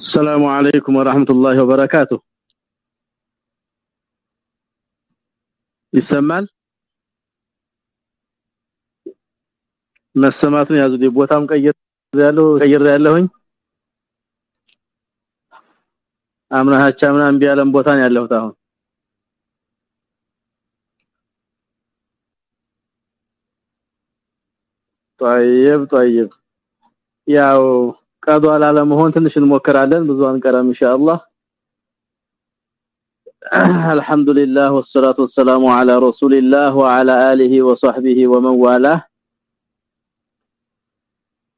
السلام عليكم ورحمة الله وبركاته ይሰማል መሰማቱን ያዙ ቦታም ቀየር ያለው ቀየር ያለሁኝ አምናሃቻ ምናምን ቢያለም ቦታን ያለሁት አሁን طيب طيب ያው ቀዷ ላለመሆን ትንሽ እንሞክራለን ብዙ አንቀራም ኢንሻአላህ الحمد لله والصلاه والسلام على رسول الله وعلى اله وصحبه ومن والاه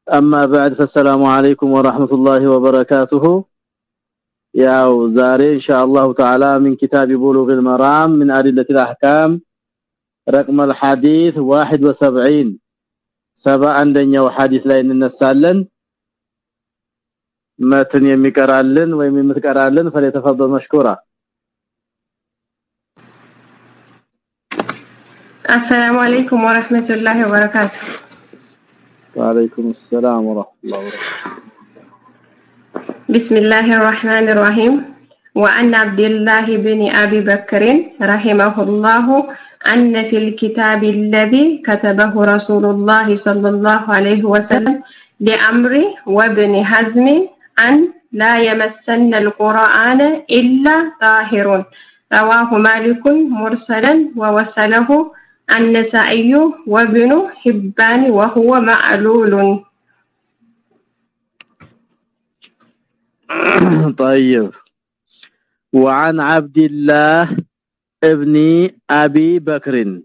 اما بعد فالسلام عليكم ورحمه الله وبركاته ያው ዛሬ ኢንሻአላህ ተዓላ من كتاب بلوغ المرام من ادله الاحكام رقم الحديث 71 ሰባ አንደኛው ሐዲስ ላይ እንነሳለን መትን የሚቀራልን ወይም የምትቀራልን فليتفضل መሽኩራ السلام عليكم ورحمة الله وبركاته. وعليكم السلام ورحمة الله وبركاته. بسم الله الرحمن الرحيم. وأن عبد الله بن أبي بكر رحمه الله أن في الكتاب الذي كتبه رسول الله صلى الله عليه وسلم لأمر وابن حزم أن لا يمسن القرآن إلا طاهر رواه مالك مرسلا ووسله النسائي وابن حبان وهو معلول طيب وعن عبد الله ابن ابي بكر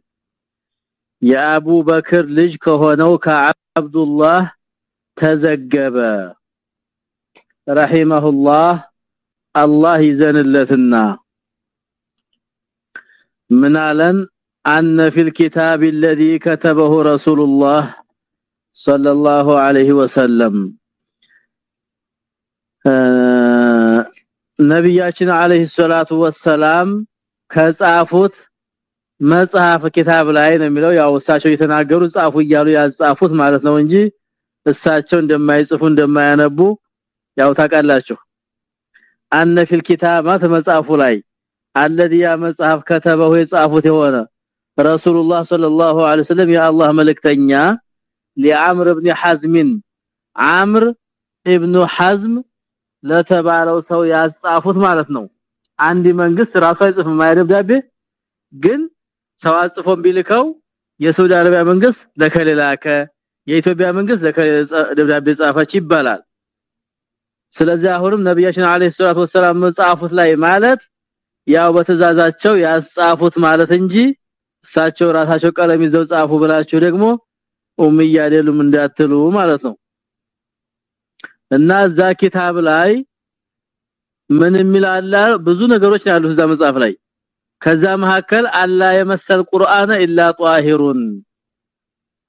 يا ابو بكر لج كهونو كعبد الله تزجب ረሂመሁላህ አላህ ይዘንለትና ምናለን أن في الكتاب الذي كتبه رسول الله صلى الله عليه وسلم ነብያችን አለይሂ ሰላቱ ወሰላም ከጻፉት መጽሐፍ ኪታብ ላይ ነው የሚለው ያው እሳቸው የተናገሩ ጻፉ እያሉ ያጻፉት ማለት ነው እንጂ እሳቸው እንደማይጽፉ እንደማያነቡ ያው ታውቃላችሁ አነ ፊል ኪታባት መጽሐፉ ላይ الذي ያ መጽሐፍ ከተበው የጻፉት የሆነ ረሱላህ ሰለላሁ ዐለይሂ ወሰለም የአላህ መልእክተኛ ለአምር ኢብኑ ሐዝም አምር ኢብኑ ሐዝም ለተባለው ሰው ያጻፉት ማለት ነው አንድ መንግስት ራሱ አይጽፍም ማይደብዳቤ ግን ሰው አጽፎም ቢልከው የሳውዲ አረቢያ መንግስት ለከለላከ የኢትዮጵያ መንግስት ለከለላ ደብዳቤ ጻፈች ይባላል ስለዚህ አሁንም ነብያችን አለይሂ ሰላቱ ወሰለም መጻፉት ላይ ማለት ያው በተዛዛቸው ያጻፉት ማለት እንጂ እሳቸው ራሳቸው ቀለም ይዘው ጻፉ ብላችሁ ደግሞ ኡምያ አይደሉም እንዳትሉ ማለት ነው። እና እዛ ኪታብ ላይ ምን የሚላላ ብዙ ነገሮች ያሉት እዛ መጽሐፍ ላይ። ከዛ መካከል አላ የመሰል ቁርአን ኢላ ጧሂሩን።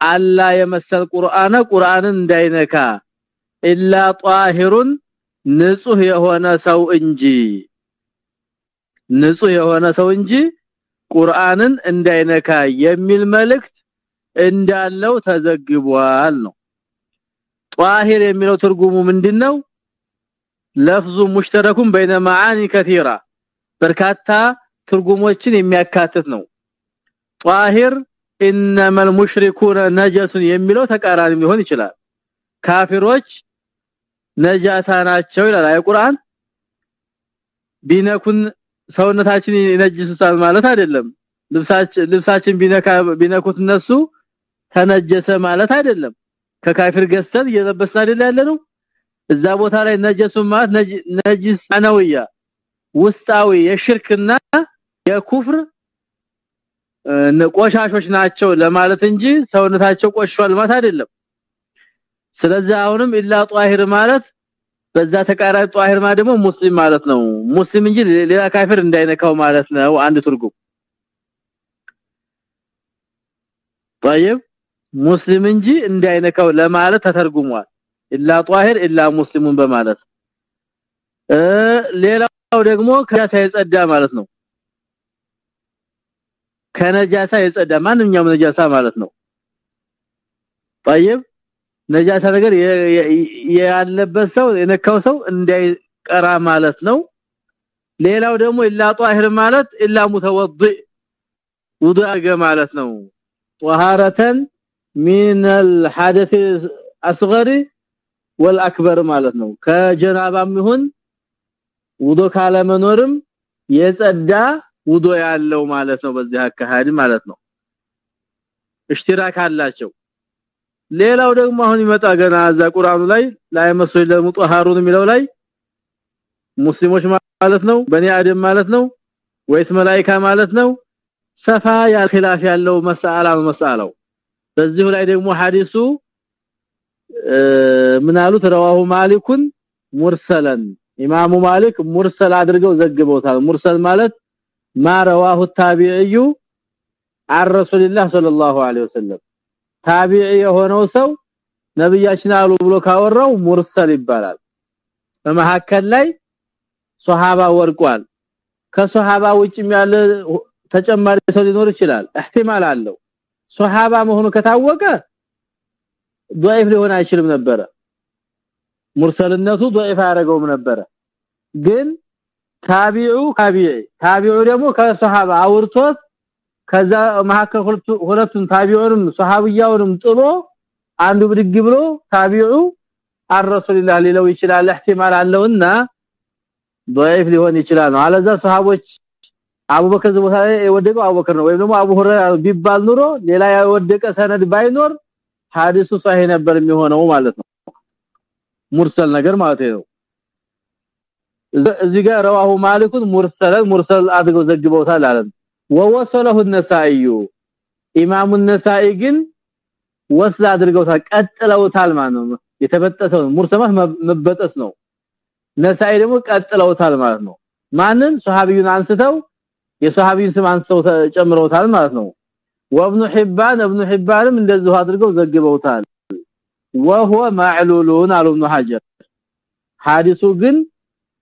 አላ የመሰል ቁርአን ቁርአንን እንዳይነካ። ኢላ ጧሂሩን ንጹህ የሆነ ሰው እንጂ። ንጹህ የሆነ ሰው እንጂ ቁርአንን እንዳይነካ የሚል መልእክት እንዳለው ተዘግቧል ነው። ጧሂር የሚለው ትርጉሙ ምንድነው? ለፍዙ ሙሽተረኩም በይነ ማዓኒ ከቲራ በርካታ ትርጉሞችን የሚያካትት ነው። ጧሂር ኢነመል ሙሽሪኩነ ነጀሱን የሚለው ተቃራኒ ሊሆን ይችላል። ካፊሮች ነጃሳ ናቸው ይላል። አይ ቢነኩን ሰውነታችን ይነጅሳል ማለት አይደለም። ልብሳችን ልብሳችን ቢነካ ቢነኩት እነሱ ተነጀሰ ማለት አይደለም። ከካፊር ገዝተን እየለበስን አይደል ያለነው? እዛ ቦታ ላይ ነጀሱ ማለት ነጅስ አነውያ ውስጣዊ የሽርክና የኩፍር ቆሻሾች ናቸው ለማለት እንጂ ሰውነታቸው ቆሽሿል ማለት አይደለም ስለዚህ አሁንም ኢላ ጧሂር ማለት በዛ ተቃራኒ ጧሂር ማለት ደግሞ ሙስሊም ማለት ነው ሙስሊም እንጂ ሌላ ካፊር እንዳይነካው ማለት ነው አንድ ትርጉም طيب ሙስሊም እንጂ እንዳይነካው ለማለት ተተርጉሟል ኢላ ጧሂር ኢላ ሙስሊሙን በማለት እ ሌላው ደግሞ ከነጃሳ የጸዳ ማለት ነው ከነጃሳ የጸዳ ማንኛውም ነጃሳ ማለት ነው طيب ነጃሳ ነገር ያለበት ሰው የነካው ሰው እንዳይቀራ ማለት ነው። ሌላው ደግሞ ኢላ ጧሂር ማለት ኢላ ሙተወዲ ውዱእ ማለት ነው። ጧሃራተን من الحدث الاصغر والأكبر ማለት ነው። ከጀናባም ይሁን ውዶ ካለመኖርም የጸዳ ውዶ ያለው ማለት ነው። በዚህ አካሄድ ማለት ነው። እሽትራክ አላቸው። ሌላው ደግሞ አሁን ይመጣ ገና እዛ ቁርአኑ ላይ ላይ መስል ለሙጠሃሩን የሚለው ላይ ሙስሊሞች ማለት ነው በኒ አደም ማለት ነው ወይስ መላእክት ማለት ነው ሰፋ ያ ኺላፍ ያለው መስአላ መስአላው በዚሁ ላይ ደግሞ ሐዲሱ ምናሉት ረዋሁ ማሊኩን ሙርሰለን ኢማሙ ማሊክ ሙርሰል አድርገው ዘግበውታል ሙርሰል ማለት ማ ረዋሁ ታቢዒዩ عن رسول الله صلى الله عليه وسلم ታቢዒ የሆነው ሰው ነብያችን አሉ ብሎ ካወራው ሙርሰል ይባላል በመሐከል ላይ ሱሐባ ወርቋል ከሱሐባ ውጭም ያለ ተጨማሪ ሰው ሊኖር ይችላል احتمال አለው ሱሐባ መሆኑ ከታወቀ ضعيف ሊሆን አይችልም ነበር ሙርሰልነቱ ضعيف ያደረገውም ነበር ግን ታቢዑ ታቢዒ ታቢዑ ደግሞ ከሱሐባ አውርቶት ከዛ መሐከል ሁለቱን ታቢዑንም ሱሐብያውንም ጥሎ አንዱ ብድግ ብሎ ታቢዑ አረሱልላህ ሊለው ይችላል احتمال አለውና ضعيف ሊሆን ይችላል ነው አለዛ ሱሐቦች አቡበከር ቦታ ላይ የወደቀው አቡበከር ነው ወይም ደግሞ አቡ ሁረይራ ቢባል ኑሮ ሌላ የወደቀ ሰነድ ባይኖር ሐዲሱ ሷሂህ ነበር የሚሆነው ማለት ነው ሙርሰል ነገር ማለት ነው እዚህ ጋር ረዋሁ ማሊኩን ሙርሰል ሙርሰል አድርገው ዘግበውታል አለ ወወሰለሁ النسائي ኢማሙ النسائي ግን ወስል አድርገውታል ቀጥለውታል ማለት ነው የተበጠሰው ሙርሰማት መበጠስ ነው ነሳኢ ደግሞ ቀጥለውታል ማለት ነው ማንን ሱሐቢዩን አንስተው የሱሐቢዩን ስም አንስተው ጨምረውታል ማለት ነው ወብኑ ሒባን ابن ሒባንም እንደዚሁ አድርገው ዘግበውታል وهو معلول አሉ ابن حجر ሐዲሱ ግን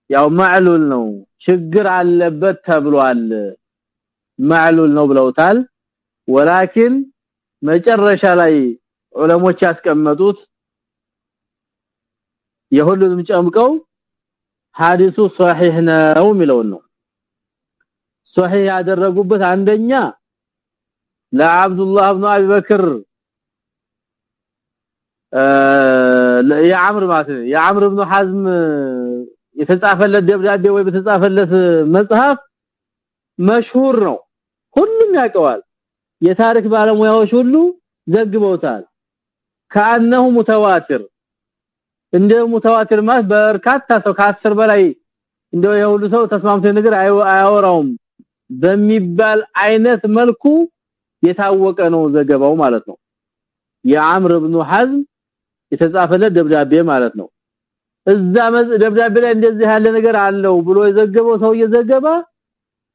ያው ማዕሉል ነው ችግር አለበት ተብሏል ማዕሉል ነው ብለውታል። ወላኪን መጨረሻ ላይ ዑለሞች ያስቀመጡት የሁሉንም ጨምቀው ሐዲሱ ሷሂህ ነው የሚለው ነው። ሷሂህ ያደረጉበት አንደኛ ለአብዱላህ ኢብኑ አቢ በክር የአምር ማለት ነው። የአምር ኢብኑ ሐዝም የተጻፈለት ደብዳቤ ወይ በተጻፈለት መጽሐፍ መሽሁር ነው ሁሉም ያውቀዋል። የታሪክ ባለሙያዎች ሁሉ ዘግበውታል። ከአነሁ ሙተዋቲር እንደ ሙተዋቲር ማለት በርካታ ሰው ከ10 በላይ እንደው የሁሉ ሰው ተስማምቶ ነገር አያወራውም በሚባል አይነት መልኩ የታወቀ ነው ዘገባው ማለት ነው። የአምር ኢብኑ ሐዝም የተጻፈለት ደብዳቤ ማለት ነው። እዛ ደብዳቤ ላይ እንደዚህ ያለ ነገር አለው ብሎ የዘገበው ሰው እየዘገበ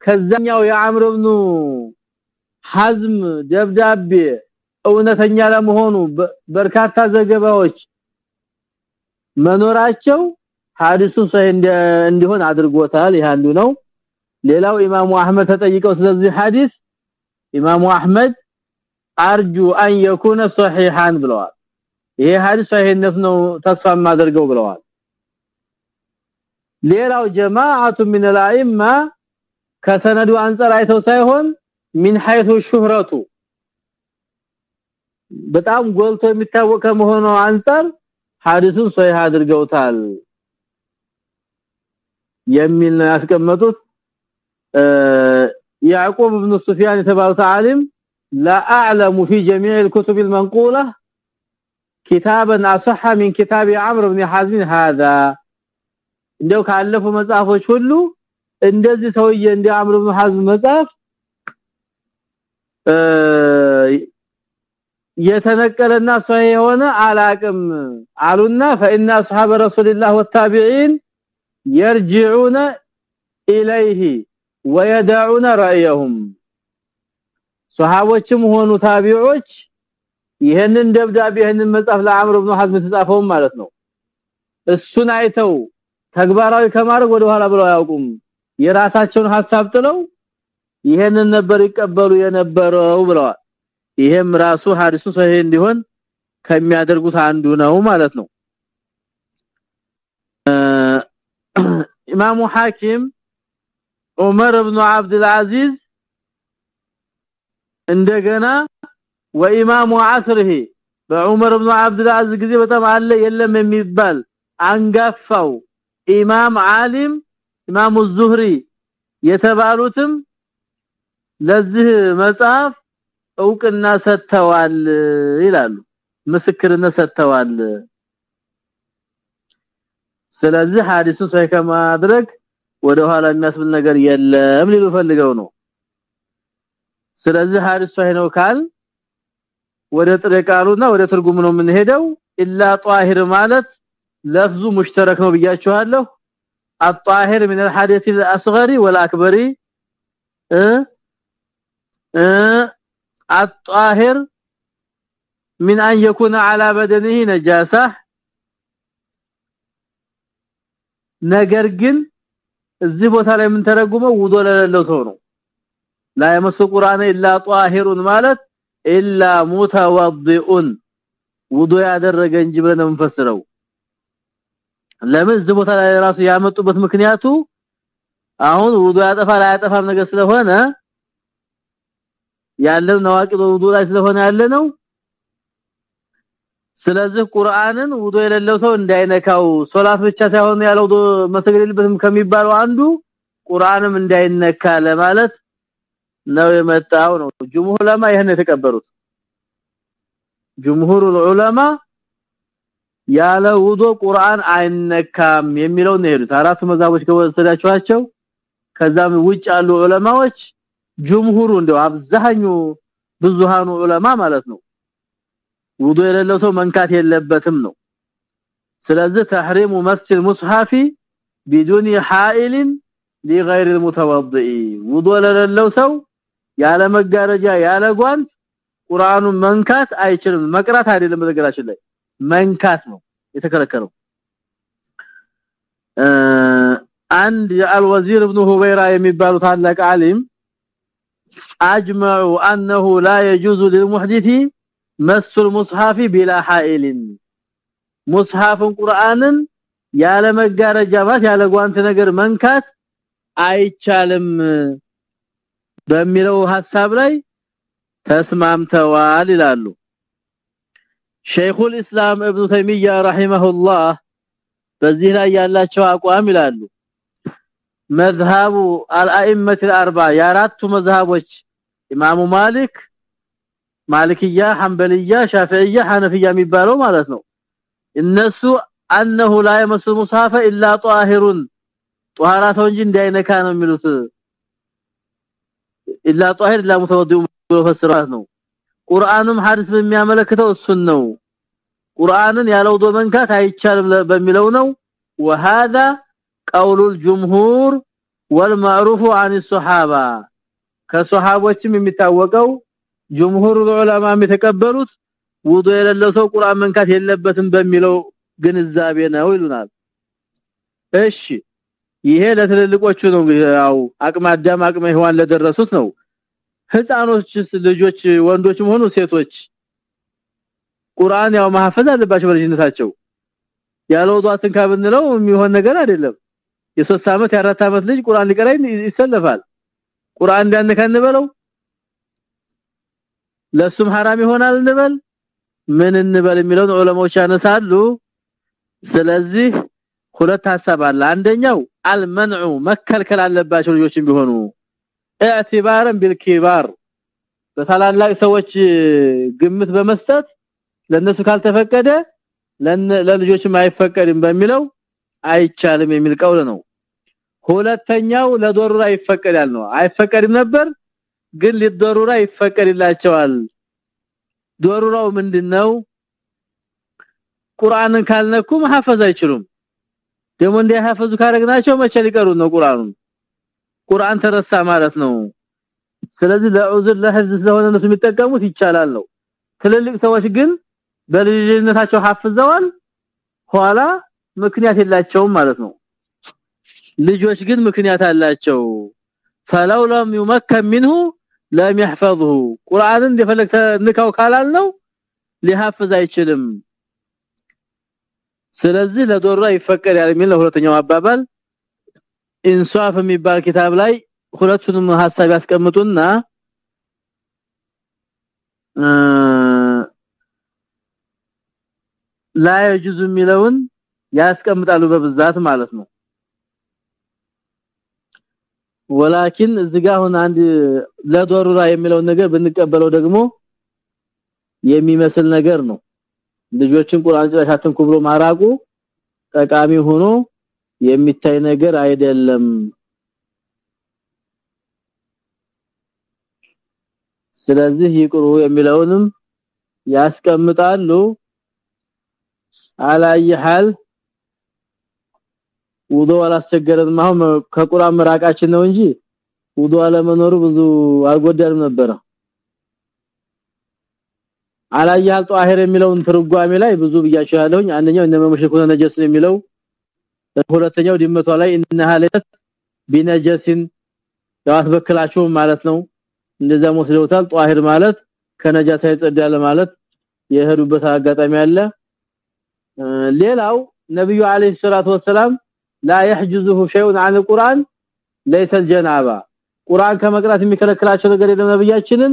ከዛኛው የአምር ኢብኑ ሐዝም ደብዳቤ እውነተኛ ለመሆኑ በርካታ ዘገባዎች መኖራቸው ሐዲሱ ሰሂህ እንዲሆን አድርጎታል ይህ አንዱ ነው ሌላው ኢማሙ አህመድ ተጠይቀው ስለዚህ ሐዲስ ኢማሙ አህመድ አርጁ አን يكون صحيحا ብለዋል ይሄ ሐዲስ ሰሂህነት ነው ተስፋ ማደርገው ብለዋል ሌላው ጀማዓቱ ሚን الائمه ከሰነዱ አንፃር አይተው ሳይሆን ሚን حيث ሹህረቱ በጣም ጎልቶ የሚታወቅ ከመሆኑ አንፃር ሐዲሱን ሶሂህ አድርገውታል የሚል ነው ያስቀመጡት ያዕቆብ ኢብኑ ሱፊያን የተባሉት ዓሊም لا اعلم في جميع الكتب المنقوله كتابا اصح من كتاب عمرو بن حزم هذا እንደው ካለፉ መጽሐፎች ሁሉ እንደዚህ ሰውዬ እንደ አምር ኢብኑ ሐዝም መጽሐፍ የተነቀለና ሷህ የሆነ አላቅም አሉና فإن اصحاب رسول الله والتابعين يرجعون إليه ويدعون رأيهم ሷሃቦችም ሆኑ ታቢዎች ይሄንን ደብዳቤ ይሄንን መጽሐፍ ለአምር ኢብኑ ሐዝም ተጻፈው ማለት ነው እሱን አይተው ተግባራዊ ከማድረግ ወደ ኋላ ብለው አያውቁም የራሳቸውን ሐሳብ ጥለው ይሄንን ነበር ይቀበሉ የነበረው ብለዋል። ይሄም ራሱ ሐዲሱ ሰሂህ እንዲሆን ከሚያደርጉት አንዱ ነው ማለት ነው። ኢማሙ ሐኪም ዑመር ኢብኑ አብዱል አዚዝ እንደገና ወኢማሙ አስርሂ በዑመር ኢብኑ አብዱል አዚዝ ጊዜ በጣም አለ የለም የሚባል አንጋፋው ኢማም ዓሊም ኢማሙ ዙህሪ የተባሉትም ለዚህ መጽሐፍ እውቅና ሰጥተዋል ይላሉ። ምስክርነት ሰጥተዋል። ስለዚህ ሐዲሱን ሰሂህ ከማድረግ ወደ ኋላ የሚያስብል ነገር የለም ሊሉ ፈልገው ነው። ስለዚህ ሐዲስ ሰሂህ ነው ካል ወደ ጥሬ ወደ ትርጉሙ ነው የምንሄደው። ኢላ ጧሂር ማለት ለፍዙ ሙሽተረክ ነው ብያችኋለሁ الطاهر من الحدث الاصغر والاكبر እ الطاهر من ان يكون على بدنه نجاسه ነገር ግን እዚህ ቦታ ላይ ምን ተረጉመው ውዶ ለሌለው ሰው ነው لا يمس القران الا طاهر ማለት الا متوضئ ውዶ ያደረገ እንጂ ብለን እንፈስረው ለምን እዚህ ቦታ ላይ ራሱ ያመጡበት ምክንያቱ አሁን ውዱ ያጠፋል አያጠፋም ነገር ስለሆነ ያለው ነዋቂዶ ውዱ ላይ ስለሆነ ያለ ነው ስለዚህ ቁርአንን ውዱ የሌለው ሰው እንዳይነካው ሶላት ብቻ ሳይሆን ያለው መስገድ ከሚባለው አንዱ ቁርአንም እንዳይነካ ለማለት ነው የመጣው ነው። ጅምሁር ዑለማ ይሄን የተቀበሉት። ጅምሁር ዑለማ ያለ ውዶ ቁርአን አይነካም የሚለው ነው የሄዱት አራቱ መዛቦች ከወሰዳችኋቸው ከዛም ውጭ ያሉ ዑለማዎች ጅምሁሩ እንደው አብዛኛው ብዙሃኑ ዑለማ ማለት ነው ውዱ የሌለው ሰው መንካት የለበትም ነው ስለዚህ ተህሪሙ መስል ሙስሐፊ بدون حائل لغير المتوضئ ውዱ የሌለው ሰው ያለ መጋረጃ ያለ ጓንት ቁርአኑን መንካት አይችልም መቅራት አይደለም በነገራችን ላይ መንካት ነው የተከለከለው አንድ አልወዚር ابن ሁበይራ የሚባሉ ታላቅ ዓሊም اجمعوا انه لا يجوز للمحدث مس المصحف بلا حائل مصحف ቁርአንን ያለ መጋረጃ ማለት ያለ ጓንት ነገር መንካት አይቻልም በሚለው ሐሳብ ላይ ተስማምተዋል ይላሉ ሸይኹል ኢስላም ኢብኑ ተይሚያ ረሂመሁላህ በዚህ ላይ ያላቸው አቋም ይላሉ መዝሃቡ አልአኢመት الاربع የአራቱ መዝሃቦች ኢማሙ ማሊክ ማሊክያ ሐንበልያ ሻፊዕያ ሐነፊያ የሚባለው ማለት ነው እነሱ انه لا يمس المصحف الا طاهر طهارته እንጂ እንዳይነካ ነው የሚሉት الا طاهر لا متوضئ ብሎ ፈስራት ነው ቁርአንም ሐዲስ በሚያመለክተው እሱን ነው ቁርአንን ያለው ዶ መንካት አይቻልም በሚለው ነው وهذا قول الجمهور والمعروف عن الصحابه ከሷሃቦችም የሚታወቀው ጅምሁር ዑለማ የተቀበሉት ውዱ የሌለው ሰው ቁርአን መንካት የለበትም በሚለው ግንዛቤ ነው ይሉናል እሺ ይሄ ለትልልቆቹ ነው ያው አቅመ አዳም አቅመ ሔዋን ለደረሱት ነው ህፃኖችስ ልጆች ወንዶችም ሆኑ ሴቶች ቁርአን ያው ማሐፈዝ አለባቸው በልጅነታቸው ያለው ዷትን ካብንለው የሚሆን ነገር አይደለም የሶስት አመት የአራት አመት ልጅ ቁርአን ሊቀራ ይሰለፋል ቁርአን እንዳነካ እንበለው ለሱም حرام ይሆናል እንበል ምን እንበል የሚለውን ዑለማዎች ያነሳሉ ስለዚህ ሁለት ሐሳብ አለ አንደኛው አልመንዑ መከልከል አለባቸው ልጆችም ቢሆኑ اعتبارا بالكبار በታላላቅ ሰዎች ግምት በመስጠት ለነሱ ካልተፈቀደ ለልጆችም አይፈቀድም በሚለው አይቻልም የሚል ቀውል ነው ሁለተኛው ለዶሩራ ይፈቀዳል ነው አይፈቀድም ነበር ግን ለዶሩራ ይፈቀድላቸዋል ዶሩራው ምንድነው ቁርአንን ካልነኩ መሐፈዝ አይችሉም ደግሞ እንዲያሐፈዙ ካረግናቸው መቼ ሊቀሩ ነው ቁርአኑን ቁርአን ተረሳ ማለት ነው ስለዚህ ለዑዝር ለህፍዝ ስለሆነ ነው የሚጠቀሙት ይቻላል ነው ትልልቅ ሰዎች ግን በልጅነታቸው ሐፍዘዋል ኋላ ምክንያት የላቸውም ማለት ነው ልጆች ግን ምክንያት አላቸው فلو لم يمكن منه لم يحفظه ቁርአንን እንደፈለግ ንካው ካላል ነው ሊሐፍዝ አይችልም ስለዚህ ለዶራ ይፈቀዳል የሚል ሁለተኛው አባባል ኢንሷፍ የሚባል ኪታብ ላይ ሁለቱንም ሐሳብ ያስቀምጡና ላይ ጁዝ የሚለውን ያስቀምጣሉ በብዛት ማለት ነው። ወላኪን እዚጋ አንድ ለዶሩራ የሚለውን ነገር ብንቀበለው ደግሞ የሚመስል ነገር ነው። ልጆችን ቁርአን ጭራሽ አትንኩ ብሎ ማራቁ ጠቃሚ ሆኖ የሚታይ ነገር አይደለም። ስለዚህ ይቅሩ የሚለውንም ያስቀምጣሉ። አላይ ሐል ውዶ አላስቸገረንም። አሁን ከቁርአን መራቃችን ነው እንጂ ውዶ አለመኖሩ ብዙ አልጎዳንም ነበር። አላያል ጧሂር የሚለውን ትርጓሜ ላይ ብዙ ብያቸው ያለውኝ አንደኛው እነ መሽኩነ ነጀስ የሚለው ሁለተኛው ድመቷ ላይ እነሃለት ቢነጀሲን ያስበክላችሁ ማለት ነው እንደዛ ወስደውታል ጧሂር ማለት ከነጃሳ ይጸዳል ማለት የሄዱበት አጋጣሚ አለ ሌላው ነብዩ አለይሂ ሰላቱ ወሰለም لا يحجزه شيء عن القران ليس الجنابه ቁርአን ከመቅራት የሚከለክላቸው ነገር የለም ነብያችንን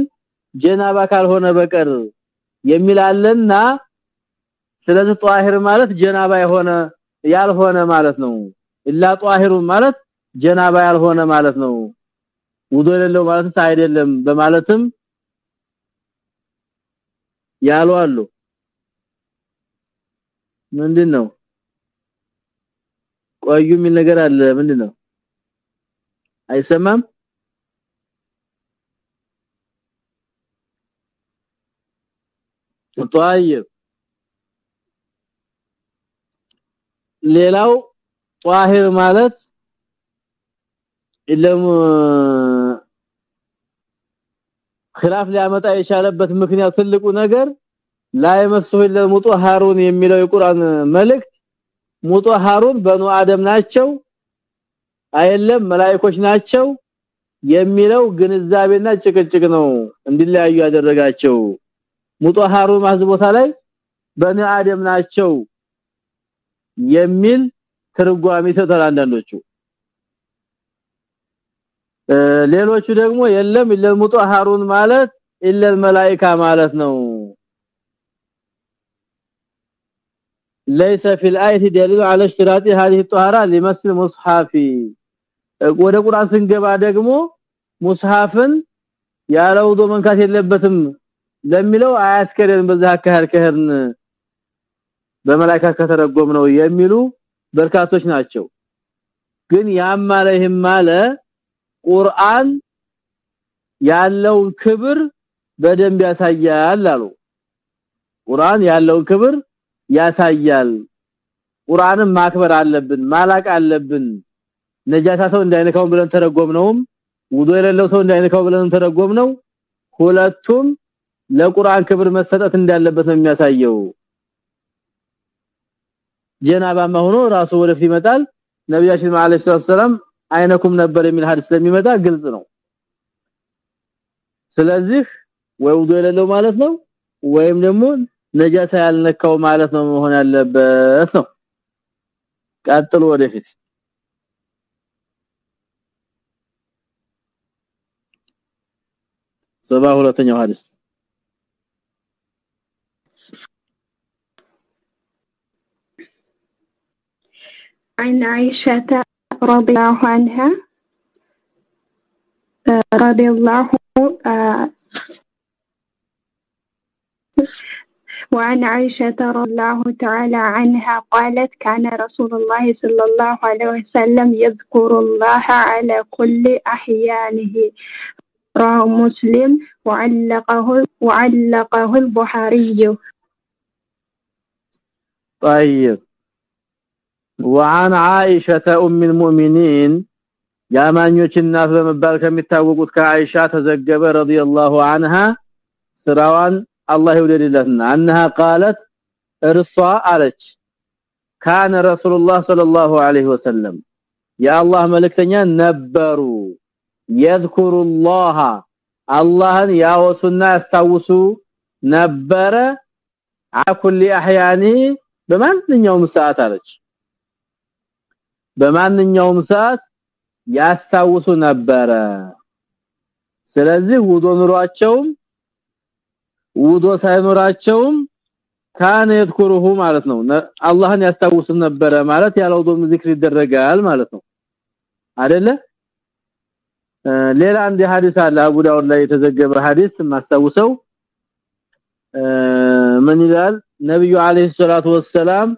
ጀናባ ካልሆነ በቀር የሚላለና ስለዚህ ጧሂር ማለት ጀናባ የሆነ ያልሆነ ማለት ነው ኢላ ጧሂሩ ማለት ጀናባ ያልሆነ ማለት ነው ውዶ የሌለው ማለት አይደለም በማለትም ያሉ አሉ ምንድነው ቆዩ የሚል ነገር አለ ምንድነው አይሰማም طيب ሌላው ጧሂር ማለት ኢለም خلاف ሊያመጣ የቻለበት ምክንያት ትልቁ ነገር ላይ መስሁ ለሙጠሃሩን የሚለው የቁርአን መልእክት ሙጠሃሩን በኑ አደም ናቸው አይደለም መላእክቶች ናቸው የሚለው ግንዛቤና ጭቅጭቅ ነው እንዲለያዩ ያደረጋቸው ሙጠሃሩ ማዝ ቦታ ላይ በኒ አደም ናቸው የሚል ትርጓሜ ሰጥተዋል አንዳንዶቹ ሌሎቹ ደግሞ የለም ለሙጠሃሩን ማለት ኢለል መላእክት ማለት ነው ليس في الايه دليل على اشتراط هذه الطهاره لمس المصحف ወደ ቁርአን ስንገባ ደግሞ ሙስሐፍን ያለውዶ መንካት የለበትም ለሚለው አያስከረን በዛ አካሄድ ከሄርን በመላእክት ከተረጎም ነው የሚሉ በርካቶች ናቸው። ግን ይህም ማለ ቁርአን ያለውን ክብር በደንብ ያሳያል አሉ። ቁርአን ያለውን ክብር ያሳያል። ቁርአንን ማክበር አለብን ማላቅ አለብን። ነጃሳ ሰው እንዳይነካው ብለን ተረጎምነውም ውዶ የሌለው ሰው እንዳይነካው ብለን ተረጎምነው ሁለቱም ለቁርአን ክብር መሰጠት እንዳለበት ነው የሚያሳየው ጀናባማ ሆኖ ራሱ ወደፊት ይመጣል። ነብያችን መሐመድ ሰለላሁ አይነኩም ነበር የሚል ሐዲስ ስለሚመጣ ግልጽ ነው። ስለዚህ ወይ ውዶ የሌለው ማለት ነው ወይም ደግሞ ነጃሳ ያልነካው ማለት ነው መሆን ያለበት ነው። ቀጥሎ ወደፊት። ሰባ ሁለተኛው ሐዲስ عن عائشة رضي الله عنها رضي الله وعن عائشة رضي الله تعالى عنها قالت كان رسول الله صلى الله عليه وسلم يذكر الله على كل أحيانه رواه مسلم وعلقه وعلقه البخاري. طيب. وعن عائشه ام المؤمنين ያማኞች እናት በመባል ከሚታወቁት ከአይሻ ተዘገበ ረዲየላሁ عنها ስራዋን አላህ ይወደድላትና አንها قالت እርሷ አለች። ካነ ረሱላህ ሰለላሁ ዐለይሂ ወሰለም የአላህ መልእክተኛ ነበሩ። يذكرullah አላህን ያወሱና ያስታውሱ ነበረ። አኩል احيانه በማንኛውም ሰዓት አለች። በማንኛውም ሰዓት ያስታውሱ ነበረ። ስለዚህ ውዶ ኑሯቸውም ውዶ ሳይኖራቸውም ካን يذكره ማለት ነው። አላህን ያስታውሱ ነበረ ማለት ያለው ዶም ዚክር ይደረጋል ማለት ነው። አይደለ? ሌላ አንድ ሐዲስ አለ አቡ ዳውድ ላይ የተዘገበ ሐዲስ ማስታውሰው ምን ይላል? ነብዩ አለይሂ ሰላቱ ወሰለም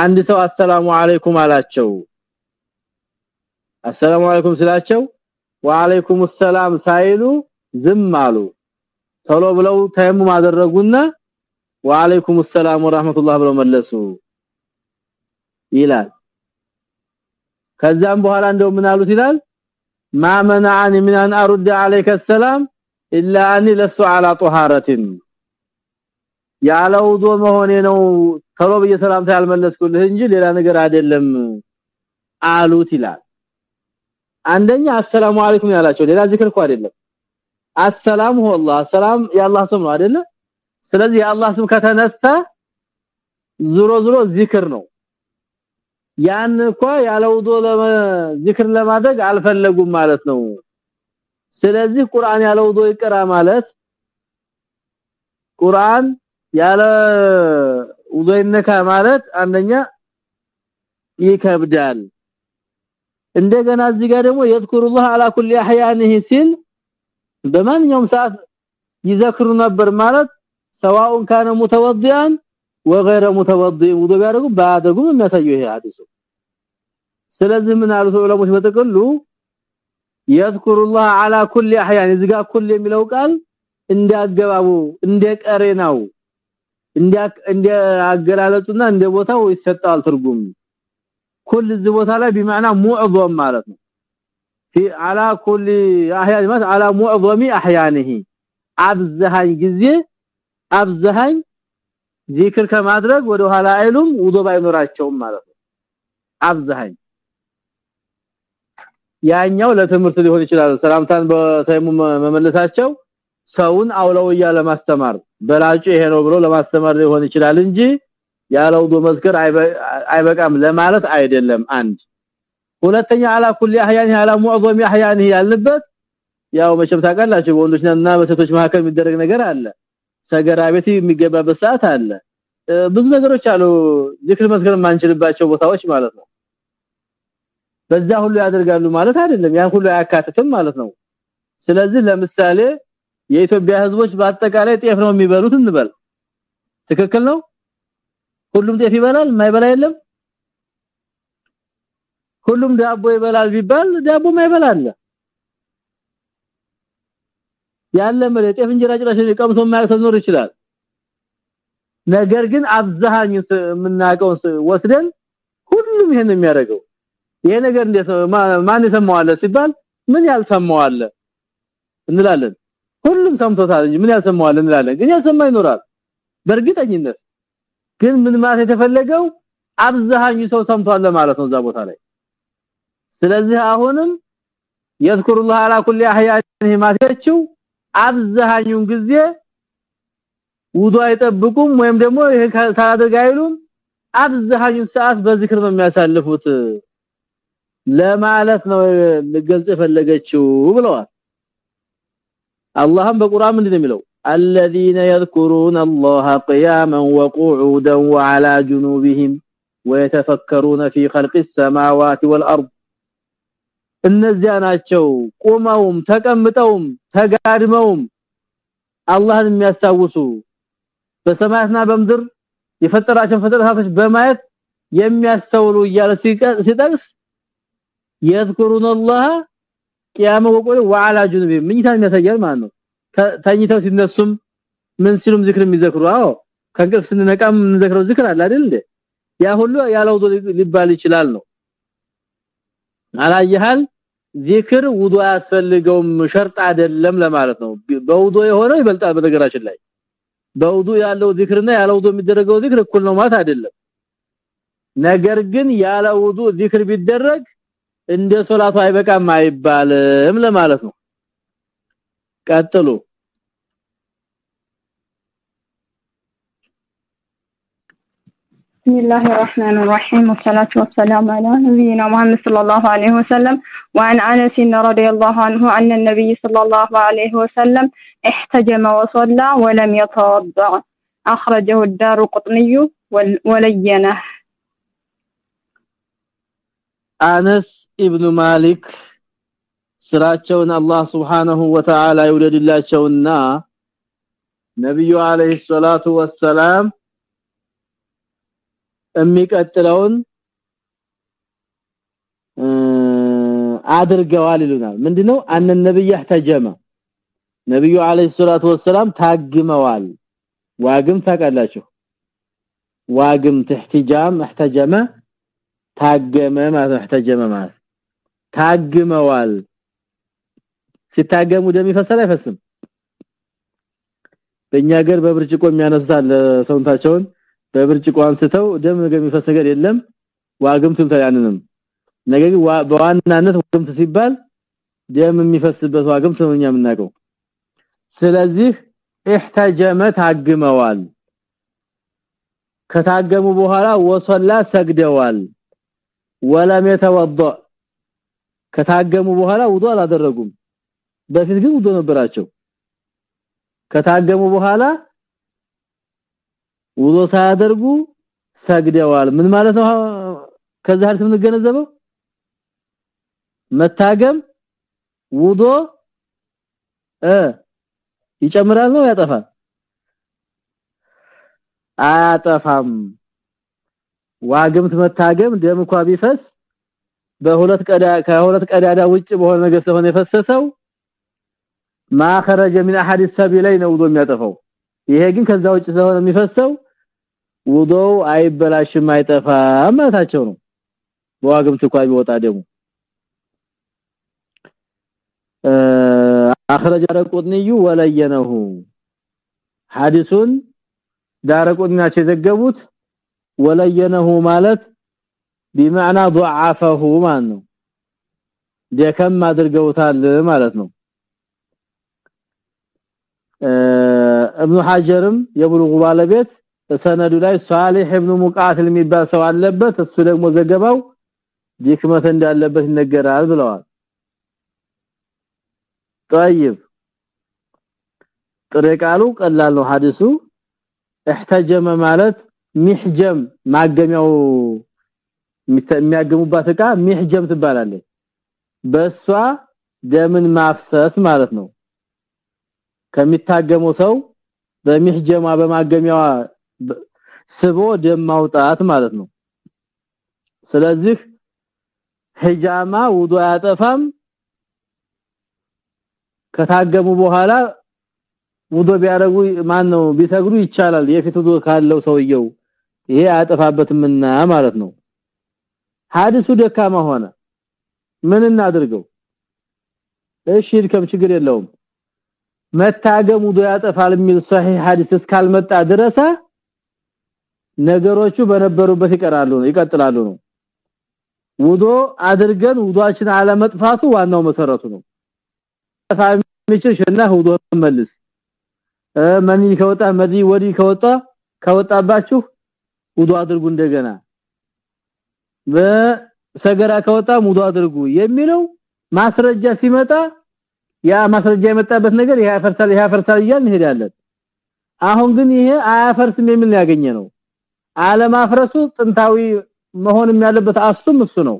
አንድ ሰው አሰላሙ አለይኩም አላቸው አሰላሙ አለይኩም ስላቸው ወአለይኩም ሰላም ሳይሉ ዝም አሉ ቶሎ ብለው ተየሙም አደረጉና ወአለይኩም ሰላም ወራህመቱላህ ብለው መለሱ ይላል ከዛም በኋላ እንደው ምን አሉት ይላል ما منعني من ان ارد عليك السلام الا اني لست على طهاره ያለው ዶ መሆኔ ነው ቶሎ በየሰላምታ ያልመለስኩልህ እንጂ ሌላ ነገር አይደለም አሉት ይላል። አንደኛ አሰላሙ አለይኩም ያላቸው። ሌላ ዚክር እኮ አይደለም። አሰላሙ ወላህ ሰላም የአላህ ስም ነው አይደለ? ስለዚህ የአላህ ስም ከተነሳ ዙሮ ዙሮ ዚክር ነው። ያን እኮ ያለው ዶ ዚክር ለማድረግ አልፈለጉም ማለት ነው። ስለዚህ ቁርአን ያለው ዶ ይቀራ ማለት ቁርአን ያለ ውዶ ማለት አንደኛ ይከብዳል። እንደገና እዚህ ጋር ደግሞ يذكرullah على كل احيانه ሲል በማንኛውም ሰዓት ይዘክሩ ነበር ማለት سواء كان متوضئا وغير متوضئ ውዶ ቢያደርጉ ባደርጉ የሚያሳየው ይሄ ሐዲሱ። ስለዚህ ምን አሉ ዑለሞች በተቀሉ يذكرullah على كل احيانه እዚህ ጋር ኩል የሚለው ቃል እንዲያገባቡ እንደቀሬ ነው። እንደ አገላለጹና እንደ ቦታው ይሰጣል ትርጉም ኩል እዚህ ቦታ ላይ بمعنى معظم ማለት ነው في على كل احيان ማለት على معظم احيانه አብዛሃኝ ጊዜ አብዛሃኝ ዚክር ከማድረግ ወደ ኋላ አይሉም ውዶ ባይኖራቸውም ማለት ነው አብዛሃኝ ያኛው ለትምህርት ሊሆን ይችላል ሰላምታን በተይሙም መመለሳቸው ሰውን አውለውያ ለማስተማር በላጩ ይሄ ነው ብሎ ለማስተማር ሊሆን ይችላል እንጂ ያለው መዝከር አይበቃም ለማለት አይደለም አንድ። ሁለተኛ አላ ኩሊ አህያን አላ ሙዕዘም አህያን ያልበት ያው መቼም ታውቃላችሁ በወንዶችና በሴቶች መካከል የሚደረግ ነገር አለ። ሰገራ ቤት የሚገባበት ሰዓት አለ። ብዙ ነገሮች አሉ ዚክር መስገር ማንችልባቸው ቦታዎች ማለት ነው። በዛ ሁሉ ያደርጋሉ ማለት አይደለም። ያን ሁሉ አያካትትም ማለት ነው። ስለዚህ ለምሳሌ የኢትዮጵያ ህዝቦች በአጠቃላይ ጤፍ ነው የሚበሉት እንበል። ትክክል ነው? ሁሉም ጤፍ ይበላል? ማይበላ የለም? ሁሉም ዳቦ ይበላል ቢባል ዳቦ ማይበላ አለ። ያለ መለ ጤፍ እንጀራ ጭራሽ ቀምሶ ማያሰኖር ይችላል። ነገር ግን አብዛሃኝ የምናቀው ወስደን ሁሉም ይሄን የሚያደርገው። ይሄ ነገር እንዴት ማን ይሰማዋል ሲባል ምን ያልሰማዋል እንላለን ሁሉም ሰምቶታል እንጂ ምን ያልሰማዋል እንላለን? ግን ያልሰማ ይኖራል። በእርግጠኝነት ግን ምን ማለት የተፈለገው? አብዛሃኙ ሰው ሰምቷል ማለት ነው እዛ ቦታ ላይ። ስለዚህ አሁንም የذكሩላህ አላ ኩሊ አህያኒሂ ማለችው አብዛሃኙን ጊዜ ውዱ አይጠብቁም ወይም ደግሞ ይሄ ሳያደርግ አይሉም። አብዛሃኙን ሰዓት በዝክር ነው የሚያሳልፉት ለማለት ነው ልገልጽ የፈለገችው ብለዋል አላህም በቁርአን ምንድነው የሚለው الذين يذكرون الله قياما وقعودا وعلى جنوبهم ويتفكرون في خلق السماوات والارض እነዚያ ናቸው ቆመውም ተቀምጠውም ተጋድመውም አላህን የሚያሳውሱ በሰማያትና በምድር የፈጠራቸው ፍጥረታቶች በማየት የሚያስተውሉ እያለ ሲጠቅስ يذكرون الله ቂያማ ወቆለ ወአላ ጁኑብ ምኝታን የሚያሳያል ማለት ነው። ተኝተው ሲነሱም ምን ሲሉም ዝክር የሚዘክሩ? አዎ ከእንቅልፍ ስንነቃም እንዘክረው ዝክር አለ አይደል ያ ሁሉ ያለው ሊባል ይችላል ነው። አላየሃል? ዚክር ውዱ አያስፈልገውም ሸርጥ አይደለም ለማለት ነው። በውዱ የሆነው ይበልጣል በነገራችን ላይ። በውዱ ያለው ዚክርና ያለ ውዱ የሚደረገው ዚክር እኩል ነው ማለት አይደለም። ነገር ግን ያለ ውዱ ዝክር ቢደረግ እንደ ሶላቱ አይበቃም አይባልም ለማለት ነው ቀጥሉ بسم الله الرحمن الرحيم والصلاة والسلام على نبينا محمد صلى الله عليه وسلم وعن أنس رضي الله عنه أن النبي صلى الله عليه وسلم احتجم وصلى ولم يتوضأ أخرجه الدار قطني ولينه አነስ ኢብኑ ማሊክ ስራቸውን አላህ Subhanahu Wa Ta'ala ይወደድላቸውና ነብዩ አለይሂ ሰላቱ ወሰላም የሚቀጥለውን አድርገዋል ይሉናል። ምንድነው? አነ ነብዩ ተጀመ ነብዩ አለይሂ ሰላቱ ወሰላም ታግመዋል። ዋግም ታቃላችሁ ዋግም ተህቲጃም احتجمه ታገመ ማለት ተጀመ ማለት ታግመዋል። ሲታገሙ ደም ይፈሰል አይፈስም? በእኛ ሀገር በብርጭቆ የሚያነሱታል ሰውንታቸውን በብርጭቆ አንስተው ደም ነገር የሚፈስ ነገር የለም። ዋግምቱም ተያንንም ነገር በዋናነት ዋግምት ሲባል ደም የሚፈስበት ዋግምት ነው እኛ ስለዚህ احتجم ታግመዋል። ከታገሙ በኋላ ወሰላ ሰግደዋል። ወለም የተወضأ ከታገሙ በኋላ ውዱ አላደረጉም። በፊት ግን ውዱ ነበራቸው። ከታገሙ በኋላ ውዱ ሳያደርጉ ሰግደዋል። ምን ማለት ነው? ከዛ ሀዲስ የምንገነዘበው? መታገም ውዱ እ ይጨምራል ነው? ያጠፋል? አያጠፋም ዋግምት መታገም ደም እንኳ ቢፈስ በሁለት ቀዳ ከሁለት ቀዳዳ ውጭ በሆነ ነገር ስለሆነ የፈሰሰው ማ خرج من احد السبيلين ውዱእ የሚያጠፋው። ይሄ ግን ከዛ ውጭ ስለሆነ የሚፈሰው ውዱእ አይበላሽም አይጠፋም ማለታቸው ነው። በዋግምት እንኳ ቢወጣ ደሙ። اخرج رقطني ولينه حادثون ዳረቁናቸው የዘገቡት። ወለየነሁ ማለት بمعنى ضعفه ማለት ነው። ደከም አድርገውታል ማለት ነው። ابن حجرም የብሉጉ ባለቤት ሰነዱ ላይ ሳሊህ ابن ሙቃትል የሚባል ሰው አለበት። እሱ ደግሞ ዘገባው ድክመት እንዳለበት ይነገራል ብለዋል። طيب ጥሬ ቃሉ ቀላል ነው ሐዲሱ احتجم ማለት ሚህጀም ማገሚያው የሚያገሙባት እቃ ሚህጀም ትባላለች። በሷ ደምን ማፍሰስ ማለት ነው። ከሚታገመው ሰው በሚህጀማ በማገሚያዋ ስቦ ደም ማውጣት ማለት ነው። ስለዚህ ሂጃማ ውዱ አያጠፋም። ከታገሙ በኋላ ውዶ ቢያረጉ ማን ነው ቢሰግዱ ይቻላል። የፊት ውዶ ካለው ሰውየው ይሄ አያጠፋበትምና ማለት ነው። ሐዲሱ ደካማ ሆነ። ምን እናድርገው? እሺ ከም ችግር የለውም። መታገም ውዶ ያጠፋል የሚል ሷሂህ ሐዲስ እስካልመጣ ድረስ ነገሮቹ በነበሩበት ይቀራሉ ይቀጥላሉ ነው። ውዶ አድርገን ውዶአችን አለመጥፋቱ ዋናው መሰረቱ ነው። ሚችሽና ውዶ መልስ። መኒ ከወጣ መዲ ወዲ ከወጣ ከወጣባችሁ ውዱ አድርጉ እንደገና። በሰገራ ከወጣ ውዱ አድርጉ የሚለው ማስረጃ ሲመጣ ያ ማስረጃ የመጣበት ነገር ይሄ ያፈርሳል ይሄ ያፈርሳል እያል እንሄዳለን። አሁን ግን ይሄ አያፈርስም የሚል ያገኘ ነው አለማፍረሱ ጥንታዊ መሆንም ያለበት አሱም እሱ ነው።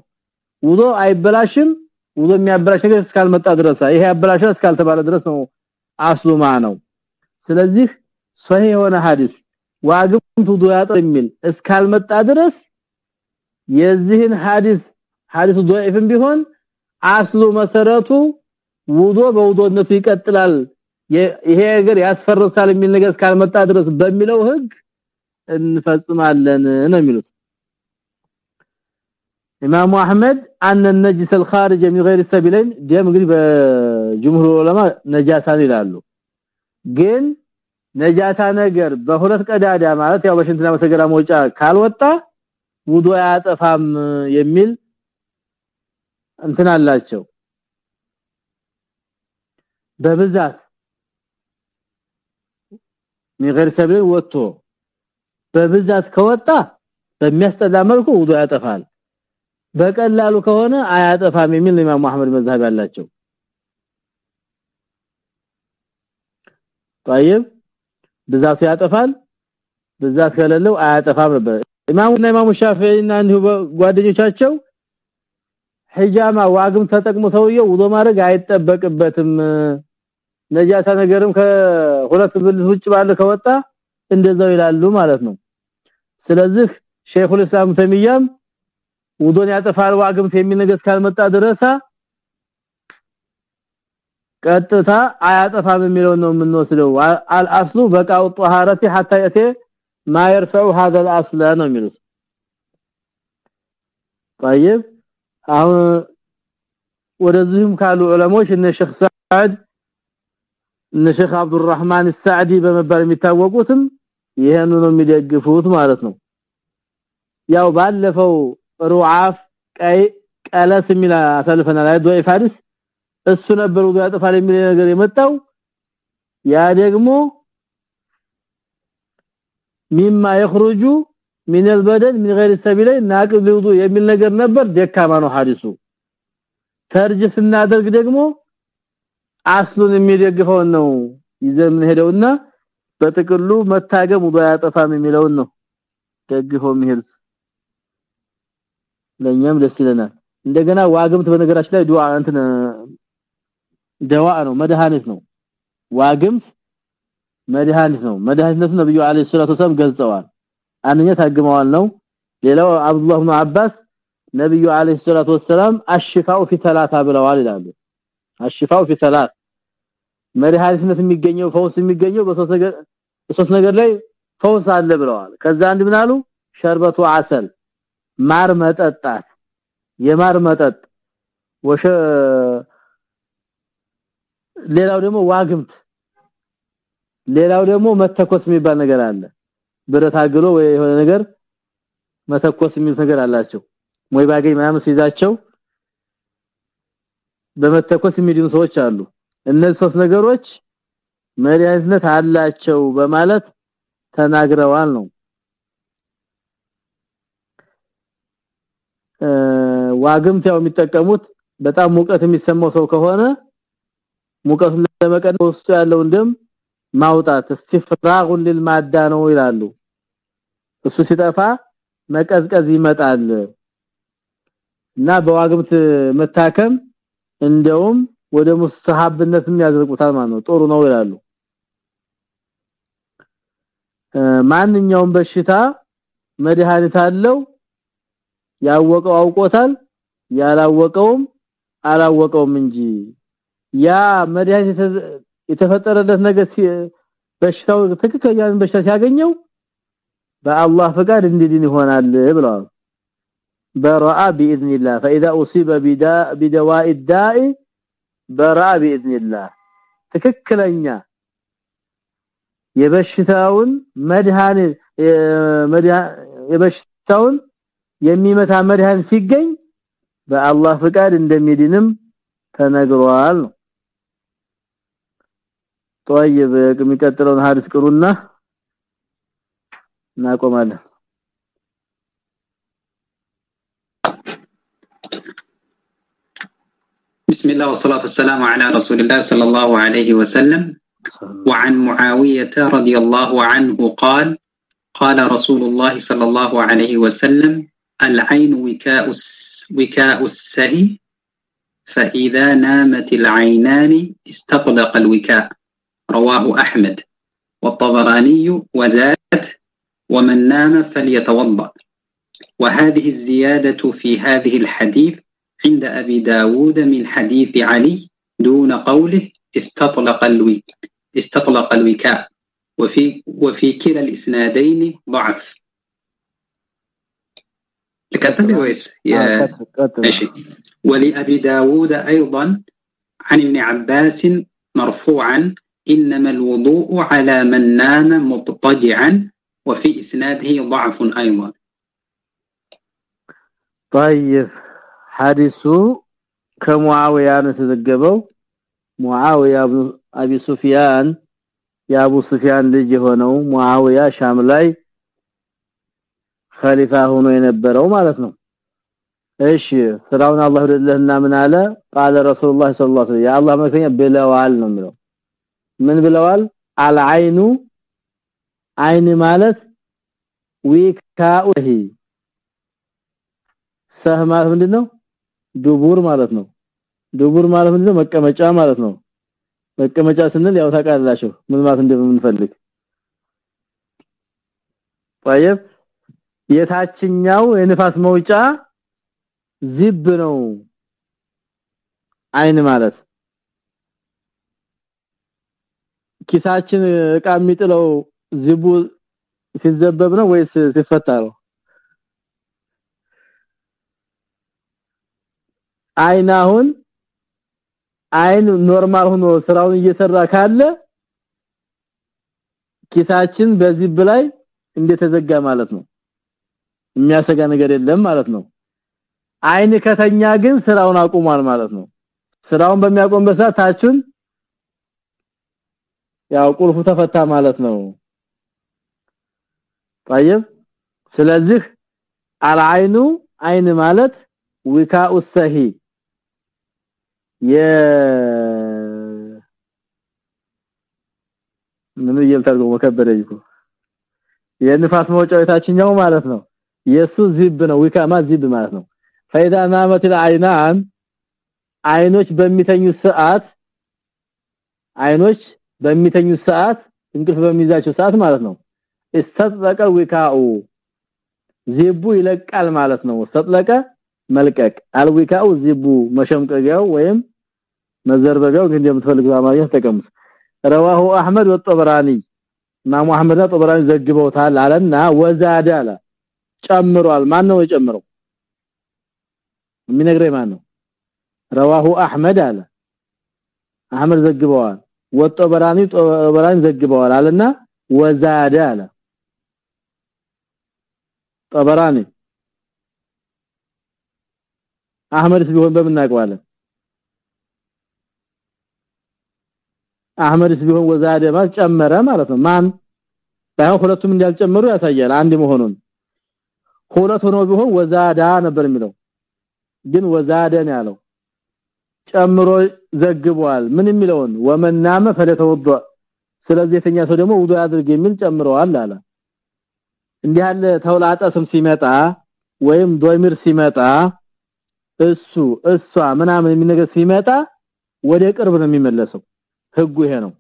ውዶ አይበላሽም ውዶ የሚያበላሽ ነገር እስካልመጣ ድረስ ይሄ ያበላሻል እስካልተባለ ድረስ ነው አስሉማ ነው ስለዚህ ሶሂህ የሆነ ሐዲስ ዋግምቱ ዱያጠር የሚል እስካልመጣ ድረስ የዚህን ሐዲስ ሐዲሱ ضعيفም ቢሆን አስሉ መሰረቱ ውዶ በውዶነቱ ይቀጥላል። ይሄ ነገር ያስፈርሳል የሚል ነገር እስካልመጣ ድረስ በሚለው ህግ እንፈጽማለን ነው የሚሉት። ኢማሙ አህመድ አን النجس الخارج من غير سبيلين ደም እንግዲህ በጅምሁር ዑለማ ነጃሳን ይላሉ። ግን ነጃሳ ነገር በሁለት ቀዳዳ ማለት ያው በሽንትና በሰገራ መውጫ ካልወጣ ውዱ ያጠፋም የሚል እንትን አላቸው በብዛት ሚገር ሰብል ወጥቶ በብዛት ከወጣ በሚያስጠላ መልኩ ውዱ ያጠፋል በቀላሉ ከሆነ አያጠፋም የሚል ኢማም መሐመድ መዝሐብ ያላቸው طيب ብዛት ያጠፋል ብዛት ከሌለው አያጠፋም ነበር። ኢማሙና ኢማሙ ሻፊዒና እንዲሁ ጓደኞቻቸው ሒጃማ ዋግም ተጠቅሞ ሰውየው ውዶ ማድረግ አይጠበቅበትም። ነጃሳ ነገርም ከሁለት ብልት ውጭ ባለ ከወጣ እንደዛው ይላሉ ማለት ነው። ስለዚህ ሼኹል እስላም ተሚያም ውዶን ያጠፋል ዋግምት የሚል ነገር እስካልመጣ ድረሳ ቀጥታ አያጠፋም የሚለው ነው የምንወስደው አልአስሉ በቃው ጧሃረቲ حتى ياتي ما يرفع هذا الاصل ነው የሚሉት طيب አሁን ወደዚህም ካሉ ዑለሞች እነ ሼክ ሰዓድ እነ ሼክ አብዱራህማን السعدي በመባል የሚታወቁትም ይሄን ነው የሚደግፉት ማለት ነው ያው ባለፈው ሩዓፍ ቀይ ቀለስ የሚል አሳልፈናል አይዶ ኢፋዲስ እሱ ነበር ወዱ ያጠፋል የሚል ነገር የመጣው ያ ደግሞ ሚማ يخرج من البدن من غير السبيل ناقض الوضوء የሚል ነገር ነበር ደካማ ነው ሐዲሱ ተርጅ ስናደርግ ደግሞ አስሉን የሚደግፈው ነው ይዘን ሄደውና በጥቅሉ መታገም ወዱ ያጠፋም የሚለውን ነው ደግፈው የሚሄዱት ለኛም ደስ ይለናል እንደገና ዋግምት በነገራችን ላይ ዱዓ እንትን ደዋ ነው መድኃኒት ነው። ዋግምት መድኃኒት ነው። መድኃኒትነቱ ነብዩ አለይሂ ሰላቱ ወሰለም ገልጸዋል። አንኛ ታግመዋል ነው። ሌላው አብዱላህ ኢብኑ አባስ ነብዩ አለይሂ ሰላቱ ወሰለም አሽፋው ፊ ሰላሳ ብለዋል ይላሉ። አሽፋው ፊ ሰላሳ መድኃኒትነት የሚገኘው ፈውስ የሚገኘው በሶስት ነገር በሶስት ነገር ላይ ፈውስ አለ ብለዋል። ከዛ አንድ ምን አሉ? ሸርበቱ አሰል ማር መጠጣት የማር መጠጥ ወሸ ሌላው ደግሞ ዋግምት ሌላው ደግሞ መተኮስ የሚባል ነገር አለ። ብረት አግሎ ወይ የሆነ ነገር መተኮስ የሚል ነገር አላቸው። ወይ ባገኝ ማያም ሲይዛቸው በመተኮስ የሚድኑ ሰዎች አሉ። እነዚህ ሶስት ነገሮች መድኃኒትነት አላቸው በማለት ተናግረዋል ነው። ዋግምት ያው የሚጠቀሙት በጣም ሙቀት የሚሰማው ሰው ከሆነ ሙቀቱን ለመቀነስ ውስጡ ያለውን ደም ማውጣት እስቲፍራጉ ለልማዳ ነው ይላሉ። እሱ ሲጠፋ መቀዝቀዝ ይመጣል። እና በዋግምት መታከም እንደውም ወደ ሙስተሐብነትም ያዘልቁታል ማለት ነው። ጥሩ ነው ይላሉ። ማንኛውም በሽታ መድኃኒት አለው ያወቀው አውቆታል ያላወቀውም አላወቀውም እንጂ ያ መድኃኒት የተፈጠረለት ነገር በሽታው ትክክለኛ በሽታ ሲያገኘው በአላህ ፈቃድ እንዲድን ይሆናል ብለዋል በራአ باذن الله فاذا اصيب بداء بدواء الداء برا باذن الله ትክክለኛ የበሽታውን መድኃኒት የበሽታውን የሚመታ መድኃኒት ሲገኝ በአላህ ፍቃድ እንደሚድንም ተነግሯል طيب የሚቀጥለውን ሐዲስ ቅሩና እናቆማለን بسم الله والصلاة والسلام على رسول الله صلى الله عليه وسلم وعن معاوية رضي الله عنه قال قال رسول الله صلى الله عليه وسلم العين وكاء وكاء السهي فإذا نامت العينان استطلق الوكاء رواه أحمد والطبراني وزاد ومن نام فليتوضأ. وهذه الزيادة في هذه الحديث عند أبي داود من حديث علي دون قوله استطلق الوي استطلق الوكاء. وفي وفي كلا الإسنادين ضعف. لكتب ويس؟ يا ماشي. ولأبي داود أيضا عن ابن عباس مرفوعا إنما الوضوء على من نام مضطجعا وفي إسناده ضعف أيضا طيب حديث كمعاوية نتذكبه معاوية أبي سفيان يا أبو سفيان ልጅ ሆነው ሙአዊያ ሻም ላይ ኸሊፋ ሆኖ የነበረው ማለት ነው እሺ ስራውን አላህ ወደለህና ምን አለ قال رسول الله صلى الله عليه وسلم يا الله መልከኛ ብለዋል ነው የሚለው ምን ብለዋል አልዓይኑ አይን ማለት ዊካኡሂ ሰህ ማለት ምንድነው ዱቡር ማለት ነው ዱቡር ማለት ምንድነው መቀመጫ ማለት ነው መቀመጫ ስንል ያው ታውቃላችሁ ምን ማለት እንደምንፈልግ طيب የታችኛው የንፋስ መውጫ ዚብ ነው አይን ማለት ኪሳችን እቃ የሚጥለው ዚቡ ሲዘበብ ነው ወይስ ሲፈታ ነው? አይን አሁን አይን ኖርማል ሆኖ ስራውን እየሰራ ካለ ኪሳችን በዚህ በላይ እንደተዘጋ ማለት ነው። የሚያሰጋ ነገር የለም ማለት ነው። አይን ከተኛ ግን ስራውን አቁሟል ማለት ነው። ስራውን በሚያቆምበት ሰዓት ታቹን ያው ቁልፉ ተፈታ ማለት ነው طيب ስለዚህ አልዓይኑ አይን ማለት ዊካኡ ሰሂ የ ምን ይልታርገው መከበረኝ እኮ የንፋስ መውጫው የታችኛው ማለት ነው የሱ ዚብ ነው ዊካማ ዚብ ማለት ነው فاذا نامت العينان አይኖች በሚተኙ ሰዓት አይኖች በሚተኙ ሰዓት እንቅልፍ በሚይዛቸው ሰዓት ማለት ነው استطلق ዊካኡ ዚቡ ይለቃል ማለት ነው استطلق መልቀቅ አልዊካኡ ዚቡ መሸምቀቂያው ወይም መዘርበጋው ግን እንደምትፈልጉ አማርኛ ተቀምጥ رواه احمد والطبراني ኢማሙ አህመድና ጦበራኒ ዘግበውታል አለና ወዛደ አለ ጨምሯል ማን ነው የጨምረው የሚነግረኝ ማን ነው رواه احمد አለ አህመድ ዘግበዋል ወጦበራኒ ጦበራኒ ዘግበዋል አለና ወዛደ አለ። ጦበራኒ አህመድስ ቢሆን በምናቀዋለን አህመድስ ቢሆን ወዛደ ማለት ጨመረ ማለት ነው። ማን? ባይሆን ሁለቱም እንዳልጨመሩ ያሳያል አንድ መሆኑን። ሁለት ሆኖ ቢሆን ወዛዳ ነበር የሚለው። ግን ወዛደን ያለው ጨምሮ ዘግቧል። ምን የሚለውን? ወመናመ ፈለተወض ስለዚህ የተኛ ሰው ደግሞ ውዱ ያድርግ የሚል ጨምረዋል አለ። እንዲህ ያለ ተውላጣ ስም ሲመጣ ወይም ዶሚር ሲመጣ እሱ እሷ ምናምን የሚነገር ሲመጣ ወደ ቅርብ ነው የሚመለሰው። ህጉ ይሄ ነው።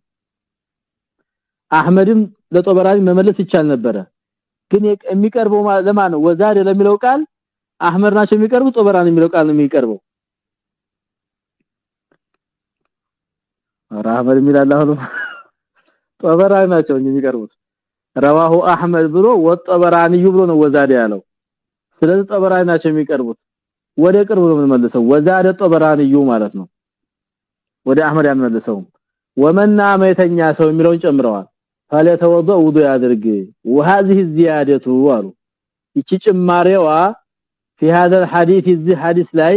አህመድም ለጦበራኒ መመለስ ይቻል ነበረ። ግን የሚቀርበው ለማን ነው? ወዛደ ለሚለው ቃል አህመድ ናቸው የሚቀርቡ ጦበራኒ የሚለው ቃል ነው የሚቀርበው ኧረ አህመድ የሚላል ጠበራኒ ናቸው የሚቀርቡት። ረዋሁ አህመድ ብሎ ወጠበራኒ ብሎ ነው ወዛደ ያለው። ስለዚህ ጠበራኒ ናቸው የሚቀርቡት። ወደ ቅርብ ነው የምንመልሰው። ወዛደ ጠበራኒዩ ማለት ነው። ወደ አህመድ ያመለሰው ወመና መተኛ ሰው የሚለውን ጨምረዋል። ፈለተወዱ ውዱ ያድርግ وهذه الزياده አሉ። እቺ ጭማሬዋ في هذا الحديث እዚህ ሐዲስ ላይ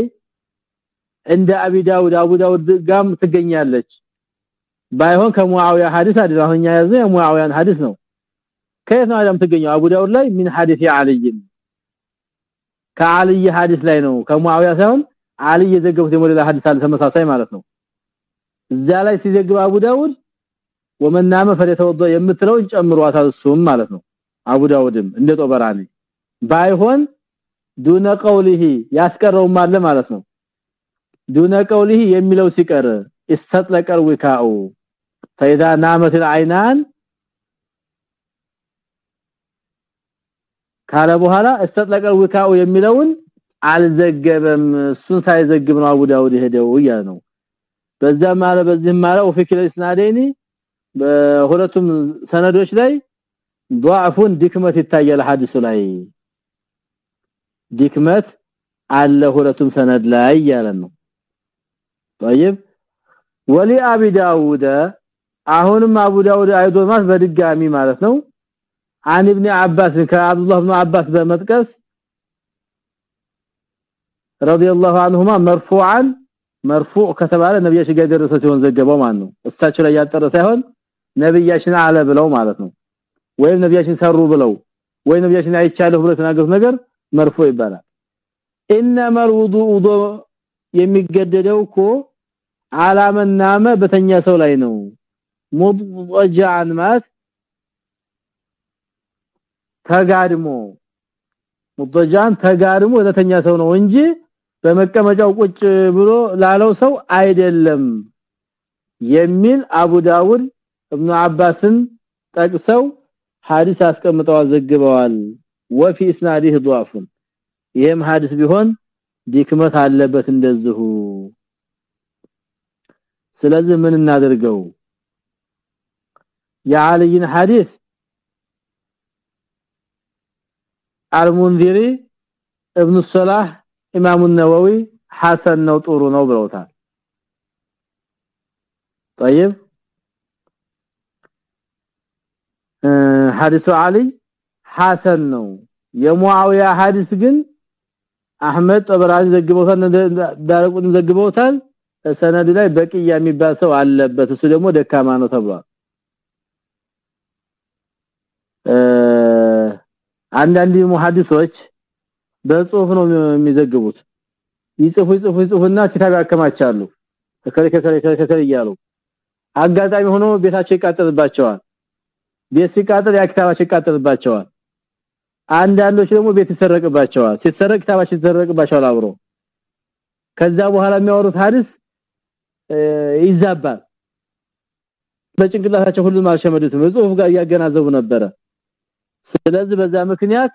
እንደ አቢ ዳውድ አቡ ዳውድ ጋም ትገኛለች። ባይሆን ከሙአዊያ ሐዲስ አይደል አሁን ያዘ የሙአዊያን ሐዲስ ነው። ከየት ነው አደም ተገኘው አቡ ዳውድ ላይ ምን ሐዲስ ያአልይ ከአልይ ሐዲስ ላይ ነው። ከሙአዊያ ሳይሆን አልይ የዘገቡት የሞላ ሐዲስ አለ ተመሳሳይ ማለት ነው። እዛ ላይ ሲዘግብ አቡ ዳውድ ወመናመ ፈለተወዶ የምትለውን ጨምሯታል እሱም ማለት ነው። አቡ ዳውድም እንደ ጦበራኒ ባይሆን ዱነ ቀውሊሂ ያስቀረው ማለት ነው። ዱነ ቀውሊሂ የሚለው ሲቀር ይስተጥለቀል ዊካኡ فاذا نامت العينان ካለ በኋላ እስተጥለቀል ወካው የሚለውን አልዘገበም እሱን ሳይዘግብ ነው አቡ ዳውድ ሄደው ይላል ነው። በዛ ማለ በዚህ ማለ ወፊክል ስናደኒ በሁለቱም ሰነዶች ላይ ضعفን ድክመት ይታያል ሐዲሱ ላይ። ድክመት አለ ሁለቱም ሰነድ ላይ ያለ ነው። طيب ولي ابي داوود አሁንም አቡ ዳውድ አይዶማስ በድጋሚ ማለት ነው አን ኢብኑ አባስ ከአብዱላህ ኢብኑ አባስ በመጥቀስ ረዲየላሁ ዐንሁማ መርፉዓን መርፉዕ ከተባለ ነብያችን ጋር ደረሰ ሲሆን ዘገበው ማን ነው እሳቸው ላይ ያጠረ ሳይሆን ነብያችን አለ ብለው ማለት ነው ወይም ነብያችን ሰሩ ብለው ወይ ነብያችን አይቻለሁ ብሎ ተናገሩት ነገር መርፎ ይባላል انما الوضوء የሚገደደው እኮ አላመናመ በተኛ ሰው ላይ ነው ሙድጃን ማለት ተጋድሞ ሙድጃን ተጋድሞ ለተኛ ሰው ነው እንጂ በመቀመጫው ቁጭ ብሎ ላለው ሰው አይደለም የሚል አቡ ዳውድ ኢብኑ አባስን ጠቅሰው ሐዲስ አስቀምጠው ዘግበዋል ወፊ እስናዲህ ضعف ይሄም ሐዲስ ቢሆን ዲክመት አለበት እንደዚሁ ስለዚህ ምን እናደርገው የአልይን ሐዲስ አልሙንዚሪ ኢብኑ ሰላህ ኢማሙ ነወዊ ሐሰን ነው ጥሩ ነው ብለውታል طيب ሐዲሱ አሊ ሐሰን ነው የሙአዊያ ሐዲስ ግን አህመድ ጠበራኒ ዘግበውታል ዳረቁን ዘግበውታል ሰነድ ላይ በቂያ የሚባል ሰው አለበት እሱ ደግሞ ደካማ ነው ተብሏል አንዳንድ ሙሐዲሶች በጽሁፍ ነው የሚዘግቡት። ይጽፉ ይጽፉ ይጽፉና ኪታብ ያከማቻሉ። ከከለ ከከለ ከከለ እያሉ አጋጣሚ ሆኖ ቤታቸው ይቃጠልባቸዋል። ቤት ሲቃጠል ያ ኪታባቸው ይቃጠልባቸዋል። አንዳንዶች ደግሞ ቤት ይሰረቅባቸዋል። ሲሰረቅ ኪታባቸው ይሰረቅባቸዋል አብሮ። ከዛ በኋላ የሚያወሩት ሐዲስ ይዛባል። በጭንቅላታቸው ሁሉም አልሸመዱትም። ጽሁፍ ጋር ያገናዘቡ ነበረ ስለዚህ በዛ ምክንያት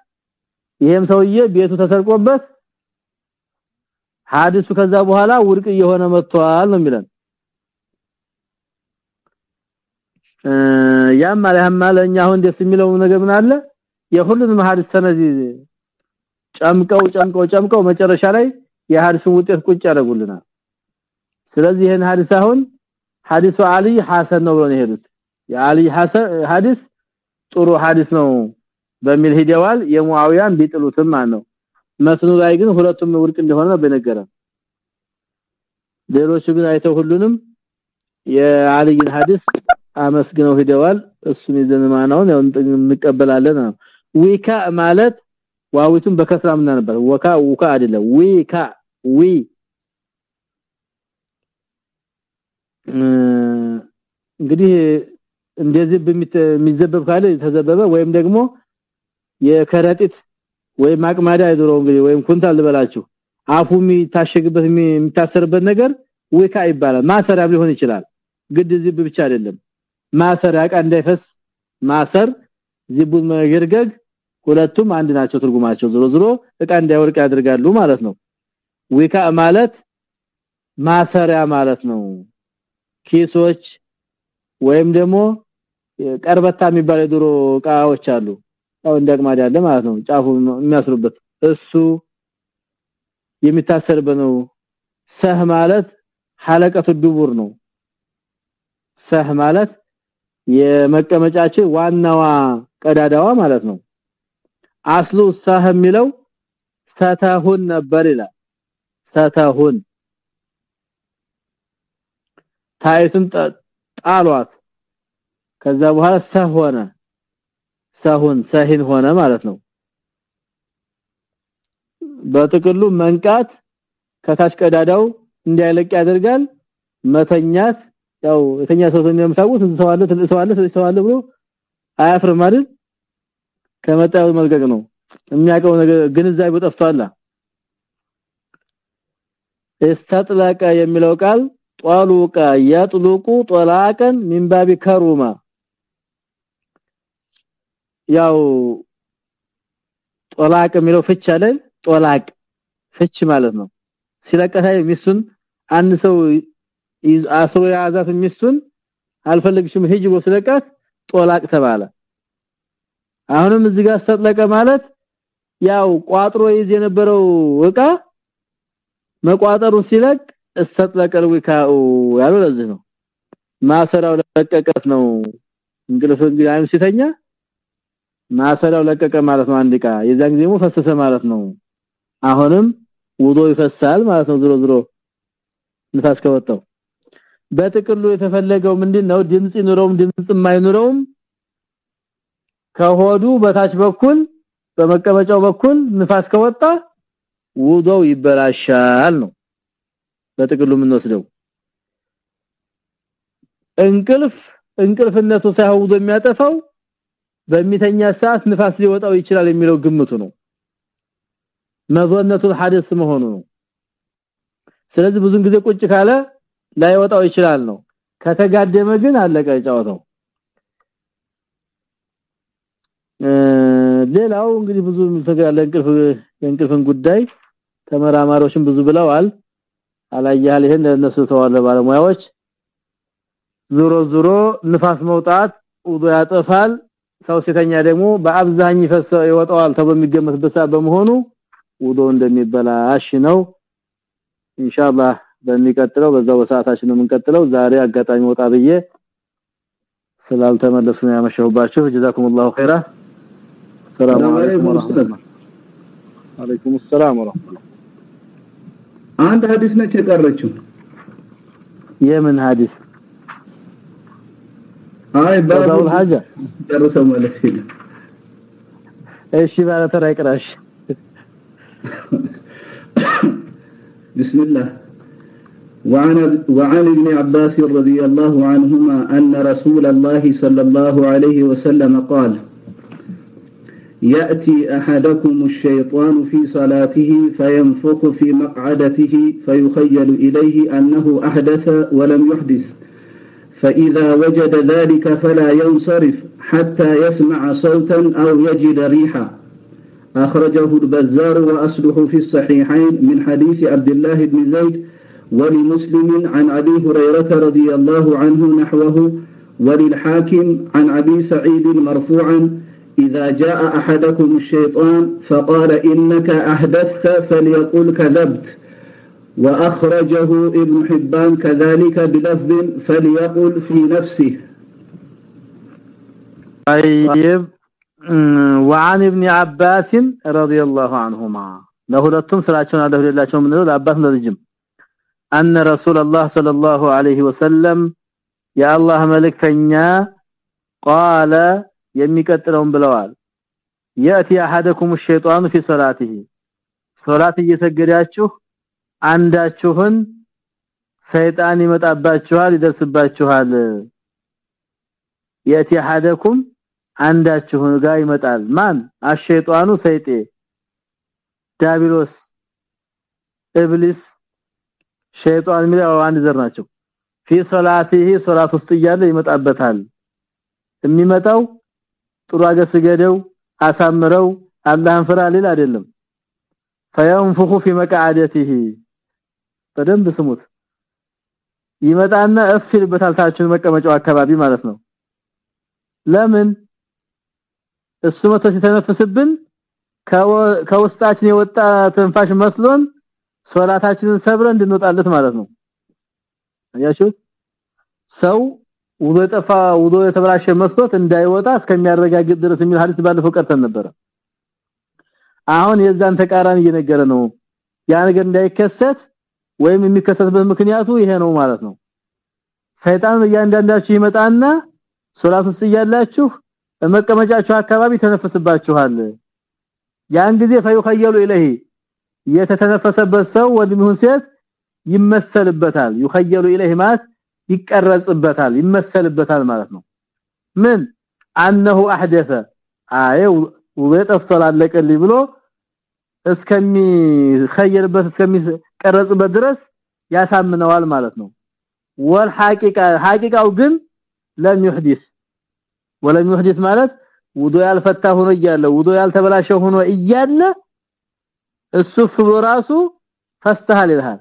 ይሄም ሰውዬ ቤቱ ተሰርቆበት ሐዲሱ ከዛ በኋላ ውድቅ እየሆነ መጥቷል ነው የሚለን። ያም አለህም አለኛ አሁን ደስ የሚለው ነገር ምን አለ? የሁሉንም ሐዲስ ሰነድ ጨምቀው ጨምቀው ጨምቀው መጨረሻ ላይ የሐዲሱን ውጤት ቁጭ ያደርጉልናል። ስለዚህ ይሄን ሐዲስ አሁን ሐዲሱ አሊ ሐሰን ነው ብለው ነው የሄዱት። የአሊ ሐሰን ሐዲስ ጥሩ ሐዲስ ነው በሚል ሂደዋል የሙአዊያን ቢጥሉትም ነው? መስኑ ላይ ግን ሁለቱም ውድቅ እንደሆነ በነገረ ሌሎቹ ግን አይተው ሁሉንም የአሊን ሐዲስ አመስግነው ሂደዋል እሱን ይዘን ማናውን ያው እንቀበላለን ዊካ ማለት ዋዊቱን በከስራ ምን ነበር። ወካ ውካ አይደለም። ዊካ ዊ እንግዲህ እንደዚህ በሚዘበብ ካለ ተዘበበ ወይም ደግሞ የከረጢት ወይም አቅማዳ አይደረው እንግዲህ ወይም ኩንታል ልበላችሁ አፉ የሚታሸግበት የሚታሰርበት ነገር ወካ ይባላል። ማሰሪያም ሊሆን ይችላል። ግድ ዝብ ብቻ አይደለም። ማሰር ያቃ እንዳይፈስ ማሰር ዚቡን መገርገግ ሁለቱም አንድ ናቸው ትርጉማቸው። ዝሮ ዝሮ እቃ እንዳይወርቅ ያደርጋሉ ማለት ነው። ዊካ ማለት ማሰሪያ ማለት ነው። ኪሶች ወይም ደግሞ ቀርበታ የሚባል የድሮ እቃዎች አሉ ያው እንደቅማድ ያለ ማለት ነው። ጫፉ የሚያስሩበት እሱ የሚታሰርበት ነው። ሰህ ማለት ሐለቀቱ ዱቡር ነው። ሰህ ማለት የመቀመጫችን ዋናዋ ቀዳዳዋ ማለት ነው። አስሉ ሰህ የሚለው ሰተሁን ነበር ይላል። ሰተሁን ታይቱን ጣሏት ከዛ በኋላ ሰህ ሆነ ሰሁን ሰሂን ሆነ ማለት ነው በጥቅሉ መንቃት ከታች ቀዳዳው እንዳይለቅ ያደርጋል መተኛት ያው የተኛ ሰው እንደምታውቁት ሰው አለ ትልቅ ሰው አለ ትልቅ ሰው አለ ብሎ አያፍርም አይደል ከመጣው መልቀቅ ነው የሚያቀው ነገር ግንዛቤው ጠፍቷል استطلق የሚለው ቃል ጧሉቀ ያጥሉቁ ጦላቀን ሚንባቢ ከሩማ ያው ጦላቅ የሚለው ፍች አለ። ጦላቅ ፍች ማለት ነው። ሲለቀታይ ሚስቱን አንድ ሰው አስሮ ያዛት ሚስቱን አልፈልግሽም ሂጅ ብሎ ስለቃት ጦላቅ ተባለ። አሁንም እዚህ ጋር ሰጥለቀ ማለት ያው ቋጥሮ ይዝ የነበረው እቃ መቋጠሩ ሲለቅ እስተጥለቀል ወካኡ ያለው ለዚህ ነው። ማሰራው ለቀቀት ነው። እንግልፍ እንግዲህ ሲተኛ ማሰራው ለቀቀ ማለት ነው አንድ እቃ። የዛን ጊዜ ፈሰሰ ማለት ነው። አሁንም ውዶ ይፈሳል ማለት ነው። ዝሮ ዝሮ ንፋስ ከወጣው በጥቅሉ የተፈለገው ምንድነው? ድምጽ ይኑረውም ድምጽ የማይኑረውም ከሆዱ በታች በኩል በመቀመጫው በኩል ንፋስ ከወጣ ውዶው ይበላሻል ነው በጥቅሉ የምንወስደው። እንቅልፍ እንቅልፍነቱ ሳይሆን ውዶ የሚያጠፋው በሚተኛ ሰዓት ንፋስ ሊወጣው ይችላል የሚለው ግምቱ ነው። መዘነቱ ሐዲስ መሆኑ ነው። ስለዚህ ብዙን ጊዜ ቁጭ ካለ ላይወጣው ይችላል ነው። ከተጋደመ ግን አለቀ ጫወታው ሌላው እንግዲህ ብዙ ተጋለ እንቅልፍ የእንቅልፍን ጉዳይ ተመራማሪዎችም ብዙ ብለዋል። አላየሃል ይሄን ለነሱ ተዋለ ባለሙያዎች። ዙሮ ዙሮ ንፋስ መውጣት ውዱ ያጠፋል ሰው ሲተኛ ደግሞ በአብዛኝ ይፈሰው ይወጣዋል ተብሎ የሚገመትበት ሰዓት በመሆኑ ውዶ እንደሚበላሽ ነው። ኢንሻአላህ በሚቀጥለው በዛው በሰዓታችን ነው የምንቀጥለው። ዛሬ አጋጣሚ ወጣ ብዬ ስላልተመለሱ ነው ያመሸውባችሁ ጀዛኩሙላሁ ኸይራ ሰላም አለይኩም ወራህመቱላህ ሰላም ወራህመቱላህ። አንድ ሐዲስ ነች የቀረችው? የምን ሐዲስ هذا أول حاجة. درسوا مالك إيش بعد ترى يقرأش. بسم الله. وعن وعن ابن عباس رضي الله عنهما أن رسول الله صلى الله عليه وسلم قال: يأتي أحدكم الشيطان في صلاته فينفخ في مقعدته فيخيل إليه أنه أحدث ولم يحدث. فإذا وجد ذلك فلا ينصرف حتى يسمع صوتا أو يجد ريحا. أخرجه البزار وأصله في الصحيحين من حديث عبد الله بن زيد ولمسلم عن أبي هريرة رضي الله عنه نحوه وللحاكم عن أبي سعيد مرفوعا إذا جاء أحدكم الشيطان فقال إنك أحدثت فليقل كذبت وأخرجه ابن حبان كذلك بلفظ فليقل في نفسه طيب وعن ابن عباس رضي الله عنهما ለሁለቱም ስራቸውን አለሁላቸው ምን ነው ለአባት ለልጅም أن رسول الله صلى الله عليه وسلم يا الله መልእክተኛ قال የሚቀጥለውን ብለዋል ياتي احدكم الشيطان في صلاته ሶላት እየሰገዳችሁ አንዳችሁን ሰይጣን ይመጣባችኋል ይደርስባችኋል ياتي احدكم አንዳችሁን ጋር ይመጣል ማን አሸይጣኑ ሰይጤ ዳቢሎስ ኢብሊስ ሸይጣን የሚለው አንድ ዘር ናቸው في صلاته ሶላት ውስጥ እያለ ይመጣበታል የሚመጣው ጥሩ አገስገደው አሳምረው አላህን ፍራ ሊል አይደለም فينفخ في مقعدته በደንብ ስሙት። ይመጣና እፍ ይልበታል ታችን መቀመጫው አካባቢ ማለት ነው። ለምን? እሱ መቶ ሲተነፍስብን ከውስጣችን የወጣ ትንፋሽ መስሎን ሶላታችንን ሰብረን እንድንወጣለት ማለት ነው። አያችሁት? ሰው ውዶ ጠፋ ውዶ የተበላሸ መስሎት እንዳይወጣ እስከሚያረጋግጥ ድረስ የሚል ሐዲስ ባለፈው ቀርተን ነበር አሁን የዛን ተቃራኒ እየነገረ ነው። ያ ነገር እንዳይከሰት ወይም የሚከሰትበት ምክንያቱ ይሄ ነው ማለት ነው። ሰይጣን እያንዳንዳችሁ ይመጣና ሶላት ውስጥ እያላችሁ መቀመጫችሁ አካባቢ ተነፈስባችኋል ያን ጊዜ ፈይኸየሉ ኢለሂ የተተነፈሰበት ሰው ወድሚሁን ሴት ይመሰልበታል። ይኸየሉ ኢለሂ ማለት ይቀረጽበታል ይመሰልበታል ማለት ነው። ምን? አንሁ አህደሰ። አይ ወዘ ተፍተላለቀልኝ ብሎ እስከሚخيرበት እስከሚቀረጽበት ድረስ ያሳምነዋል ማለት ነው። والحقيقه حقيقه ግን لم يحدث ولم يحدث ማለት ውዱ ያልፈታ ሆኖ እያለ ውዱ ያልተበላሸ ሆኖ እያለ እሱፍ ፍብሎ ራሱ ፈስተሃል ይላል።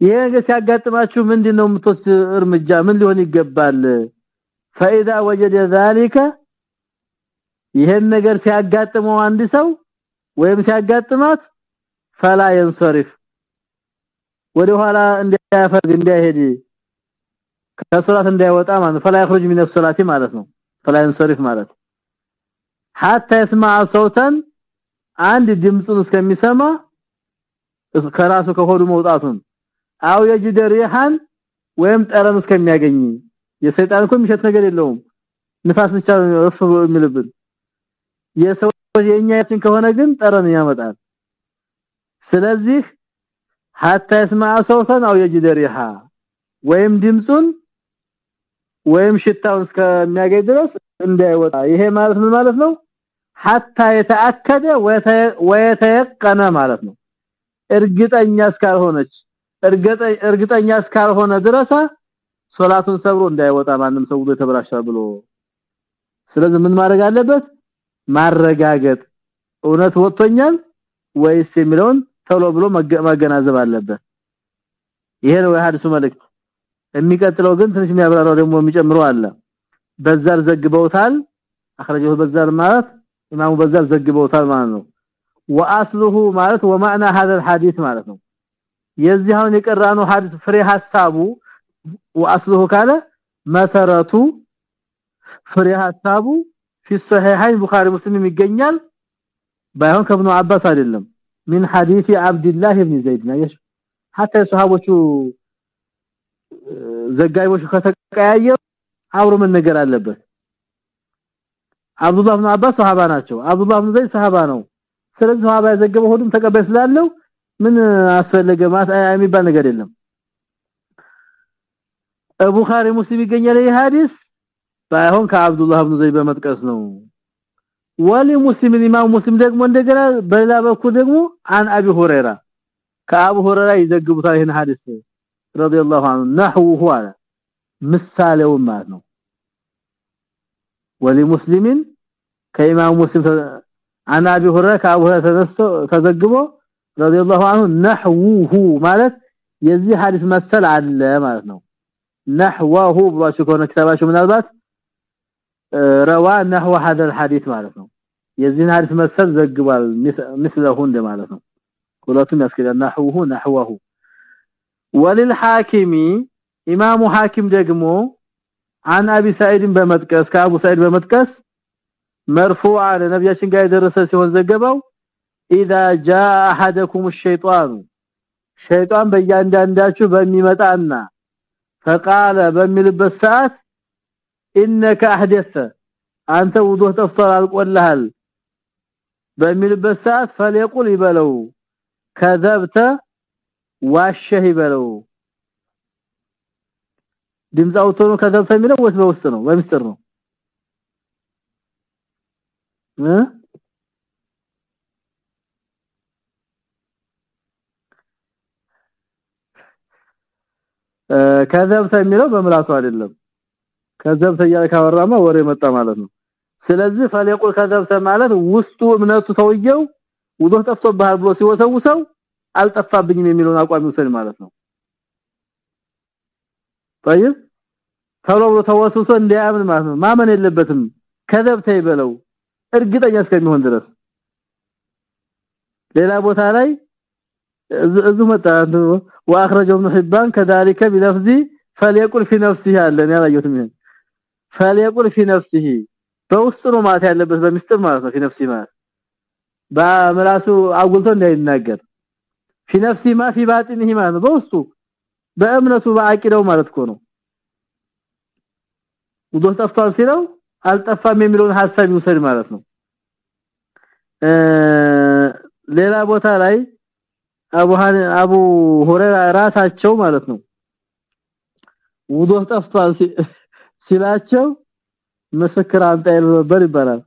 ይሄን ነገር ሲያጋጥማችሁ ምንድነው የምትወስ እርምጃ? ምን ሊሆን ይገባል? فاذا وجد ذلك ይሄን ነገር ሲያጋጥመው አንድ ሰው ወይም ሲያጋጥማት فلا ينصرف ወደ ኋላ እንዳያፈርግ እንዳይሄድ ከሶላት እንዳይወጣ ማለት فلا يخرج من الصلاه ማለት ነው فلا ينصرف ማለት حتى يسمع صوتا አንድ ድምጹን እስከሚሰማ ከራሱ ከሆዱ መውጣቱን አው የጅደ ሪሃን ወይም ጠረን እስከሚያገኝ የሰይጣን እኮ የሚሸት ነገር የለውም ንፋስ ብቻ እፍ የሚልብን የሰው የኛችን ከሆነ ግን ጠረን ያመጣል ስለዚህ hatta يسمع صوتا او يجد ريحا ወይም ድምጹን ወይም ሽታውን እስከሚያገኝ ድረስ እንዳይወጣ ይሄ ማለት ምን ማለት ነው hatta يتاكد ويتيقن ማለት ነው እርግጠኛ እስካልሆነች እርግጠኛ እስካልሆነ ድረስ ሶላቱን ሰብሮ እንዳይወጣ ማንም ሰው ወደ ተበላሻ ብሎ ስለዚህ ምን ማድረግ አለበት ማረጋገጥ እውነት ወጥቶኛል ወይስ የሚለውን ቶሎ ብሎ መገናዘብ አለበት? ይሄ ነው የሐዲሱ መልእክት። የሚቀጥለው ግን ትንሽ የሚያብራራው ደግሞ የሚጨምረው አለ። በዛር ዘግበውታል። አخرجه በዛር ማለት ኢማሙ በዛር ዘግበውታል ማለት ነው። واصله ማለት ومعنى هذا الحديث ማለት ነው። የዚህ አሁን የቀራነው ሐዲስ ፍሬ ሐሳቡ واصله ካለ መሰረቱ ፍሬ ሐሳቡ في الصحيحين بخاري مسلم ይገኛል ባይሆን ከብኑ አባስ አይደለም من حديث عبد الله بن زيد نايش حتى ሰሃቦቹ ዘጋይቦቹ ከተቀያየሩ አብሮ ምን ነገር አለበት አብዱላህ ኢብኑ አባስ ሰሃባ ናቸው አብዱላህ ኢብኑ ዘይድ ሰሃባ ነው ስለዚህ ሰሃባ የዘገበው ሁሉም ተቀባይ ስላለው ምን አስፈለገ ማለት የሚባል ነገር የለም ቡኻሪ ሙስሊም ይገኛል ይህ ሐዲስ ባይሆን ከአብዱላህ ኢብኑ ዘይድ በመጥቀስ ነው። ወሊ ሙስሊም ኢማም ሙስሊም ደግሞ እንደገና በሌላ በኩል ደግሞ አን አቢ ሁረይራ ከአቡ ሁረይራ ይዘግቡታል ይህን ሐዲስ ረዲየላሁ ዐንሁ። ነህውሁ አለ ምሳሌው ማለት ነው። ወሊ ሙስሊምን ከኢማም ሙስሊም አን አቢ ሁረይራ ከአቡ ሁረይራ ተዘግቦ ረዲየላሁ ዐንሁ ነህውሁ ማለት የዚህ ሐዲስ መሰል አለ ማለት ነው። ነህወሁ ብሏችሁ ከሆነ ክታባችሁ ምናልባት ረዋ ነህወ هذا الحديث ማለት ነው የዚህን ሐዲስ መሰል ዘግቧል مثله እንደ ማለት ነው ሁለቱም ያስከዳል ነህወሁ ነህወሁ وللحاكم ኢማሙ ሐኪም ደግሞ عن ابي سعيد በመጥቀስ ከአቡ ሰዒድ በመጥቀስ مرفوعا ለነብያችን ጋር የደረሰ ሲሆን ዘገበው اذا جاء احدكم الشيطان ሸይጣን በእያንዳንዳችሁ በሚመጣና فقال በሚልበት ሰዓት إنك أحدث. أنت وضوء تفطر القلهل بالمبسات فليقل يبلو. كذبت واشه يبلو. دمز أوتونو كذبت يميلو وسب وسطنو ومسترنو ا آه، كذبت يميلو بملاصو አይደለም ከዘብተ እያለ ካወራማ ወሬ መጣ ማለት ነው። ስለዚህ ፈለቁል ከዘብተ ማለት ውስጡ እምነቱ ሰውየው ውዶህ ጠፍቶብሃል ብሎ ሲወሰውሰው አልጠፋብኝም የሚለውን አቋም ይወሰድ ማለት ነው። طيب ተሎ ብሎ ተወሰውሶ እንዲያምን ማለት ነው። ማመን የለበትም ከዘብተ ይበለው እርግጠኛ እስከሚሆን ድረስ። ሌላ ቦታ ላይ እዙ መጣ واخرجه ابن حبان كذلك بلفظ فليقل في نفسه አለን ያላየሁትም ይሄን። فليقل في نفسه በውስጡ ነው ማለት ያለበት በሚስጥር ማለት ነው في نفسه ማለት በመላሱ አጉልቶ እንዳይናገር في نفسه ما في باطنه ማለት ነው በውስጡ በእምነቱ በአቂዳው ማለት እኮ ነው ውዶ ጠፍቷል ሲለው አልጠፋም የሚለውን ሐሳብ ይውሰድ ማለት ነው ሌላ ቦታ ላይ አቡ አቡ ሁረይራ ራሳቸው ማለት ነው ውዶ ጠፍቷል ሲላቸው ምስክር አንተ ነበር ይባላል።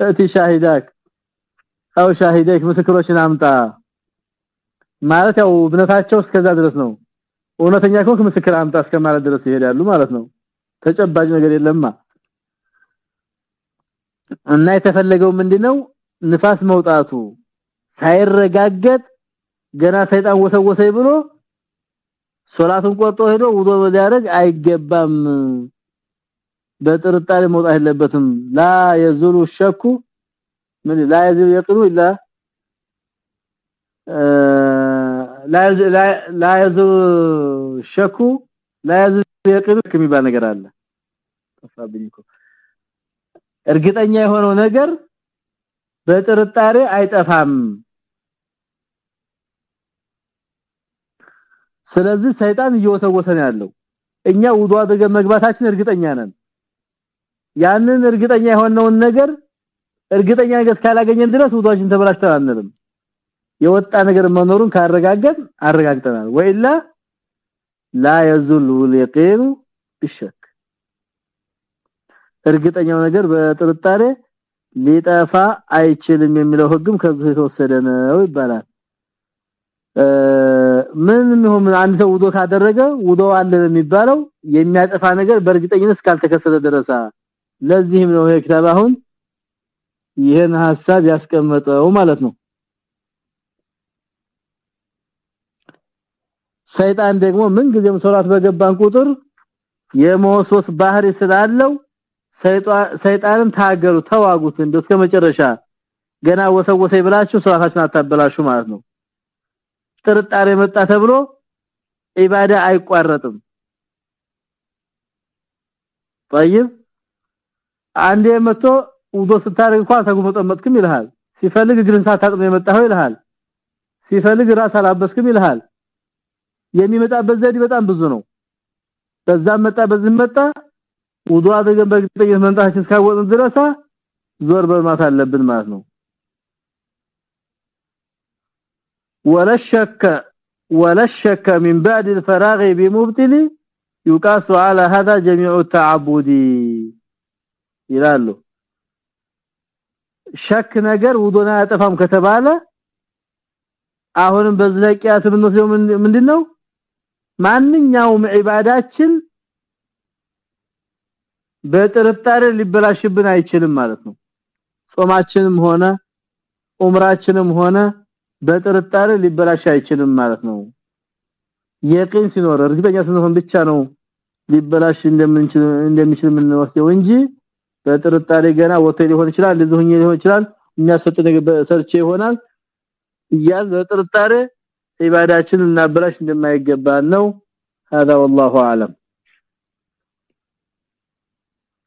እቲ ሻሂዳክ አው ሻሂዳክ ምስክሮችን አምጣ ማለት ያው እምነታቸው እስከዛ ድረስ ነው። እውነተኛ ከሆንክ ምስክር አምጣ እስከማለት ድረስ ይሄዳሉ ማለት ነው። ተጨባጭ ነገር የለማ። እና የተፈለገው ምንድነው? ንፋስ መውጣቱ ሳይረጋገጥ ገና ሰይጣን ወሰወሰይ ብሎ ሶላቱን ቆርጦ ሄዶ ውዶ ሊያደርግ አይገባም። በጥርጣሬ መውጣት የለበትም። ላ የዙሉ ሸኩ ምን ላ የዙሉ የቅኑ ኢላ ላ የዙሉ ሸኩ ላ የዙሉ የቅኑ ከሚባል ነገር አለ። ተፋብኝኮ እርግጠኛ የሆነው ነገር በጥርጣሬ አይጠፋም ስለዚህ ሰይጣን እየወሰወሰ ነው ያለው። እኛ ውዱ አድርገን መግባታችን እርግጠኛ ነን። ያንን እርግጠኛ የሆነውን ነገር እርግጠኛ ነገር ካላገኘን ድረስ ውዱአችን ተበላሽቷል አንልም። የወጣ ነገር መኖሩን ካረጋገጥ አረጋግጠናል። ወይላ ላ የዙል ወልቂን ቢሸክ። እርግጠኛው ነገር በጥርጣሬ ሊጠፋ አይችልም የሚለው ህግም ከዚህ የተወሰደ ነው ይባላል። ምን ይሁን አንድ ሰው ውዶ ካደረገ ውዶ አለ የሚባለው የሚያጠፋ ነገር በእርግጠኝነት እስካልተከሰተ ድረስ ለዚህም ነው ይሄ ክታብ አሁን ይሄን ሐሳብ ያስቀመጠው ማለት ነው። ሰይጣን ደግሞ ምን ጊዜም ሶላት በገባን ቁጥር የመወስወስ ባህሪ ስላለው ሰይጣንን ታገሉ ተዋጉት እንደው ገና ወሰወሰይ ብላችሁ ሶላታችሁን አታበላሹ ማለት ነው ጥርጣሬ መጣ ተብሎ ኢባዳ አይቋረጥም طيب አንዴ መጥቶ ውዶ ስታረግ እንኳን ተጉመጠመጥክም ይልሃል ሲፈልግ እግርን ሳታጥብ የመጣው ይልሃል ሲፈልግ ራስ አላበስክም ይልሃል የሚመጣበት ዘዴ በጣም ብዙ ነው በዛም መጣ በዚህም መጣ ውዱ አድርገን በእርግጠኝነት መምጣታችን እስካወቅን ድረስ ዞር በማት አለብን ማለት ነው ولا شك ولا شك من بعد الفراغ بمبتل يقاس على هذا جميع التعبد ይላሉ ሸክ ነገር ውዱና ያጠፋም ከተባለ አሁንም በዝለቂያት ምንወስደው ምንድነው ማንኛውም ዒባዳችን በጥርጣሬ ሊበላሽብን አይችልም ማለት ነው ጾማችንም ሆነ ኡምራችንም ሆነ በጥርጣሬ ሊበላሽ አይችልም ማለት ነው የቂን ሲኖር እርግጠኛ ስንሆን ብቻ ነው ሊበላሽ እንደምንችል እንደሚችል የምንወስደው እንጂ በጥርጣሬ ገና ወጥቶ ሊሆን ይችላል ለዚህኛ ሊሆን ይችላል የሚያሰጥ ነገር ሰርቼ ይሆናል እያል በጥርጣሬ ኢባዳችንን እናበላሽ እንደማይገባ ነው هذا والله اعلم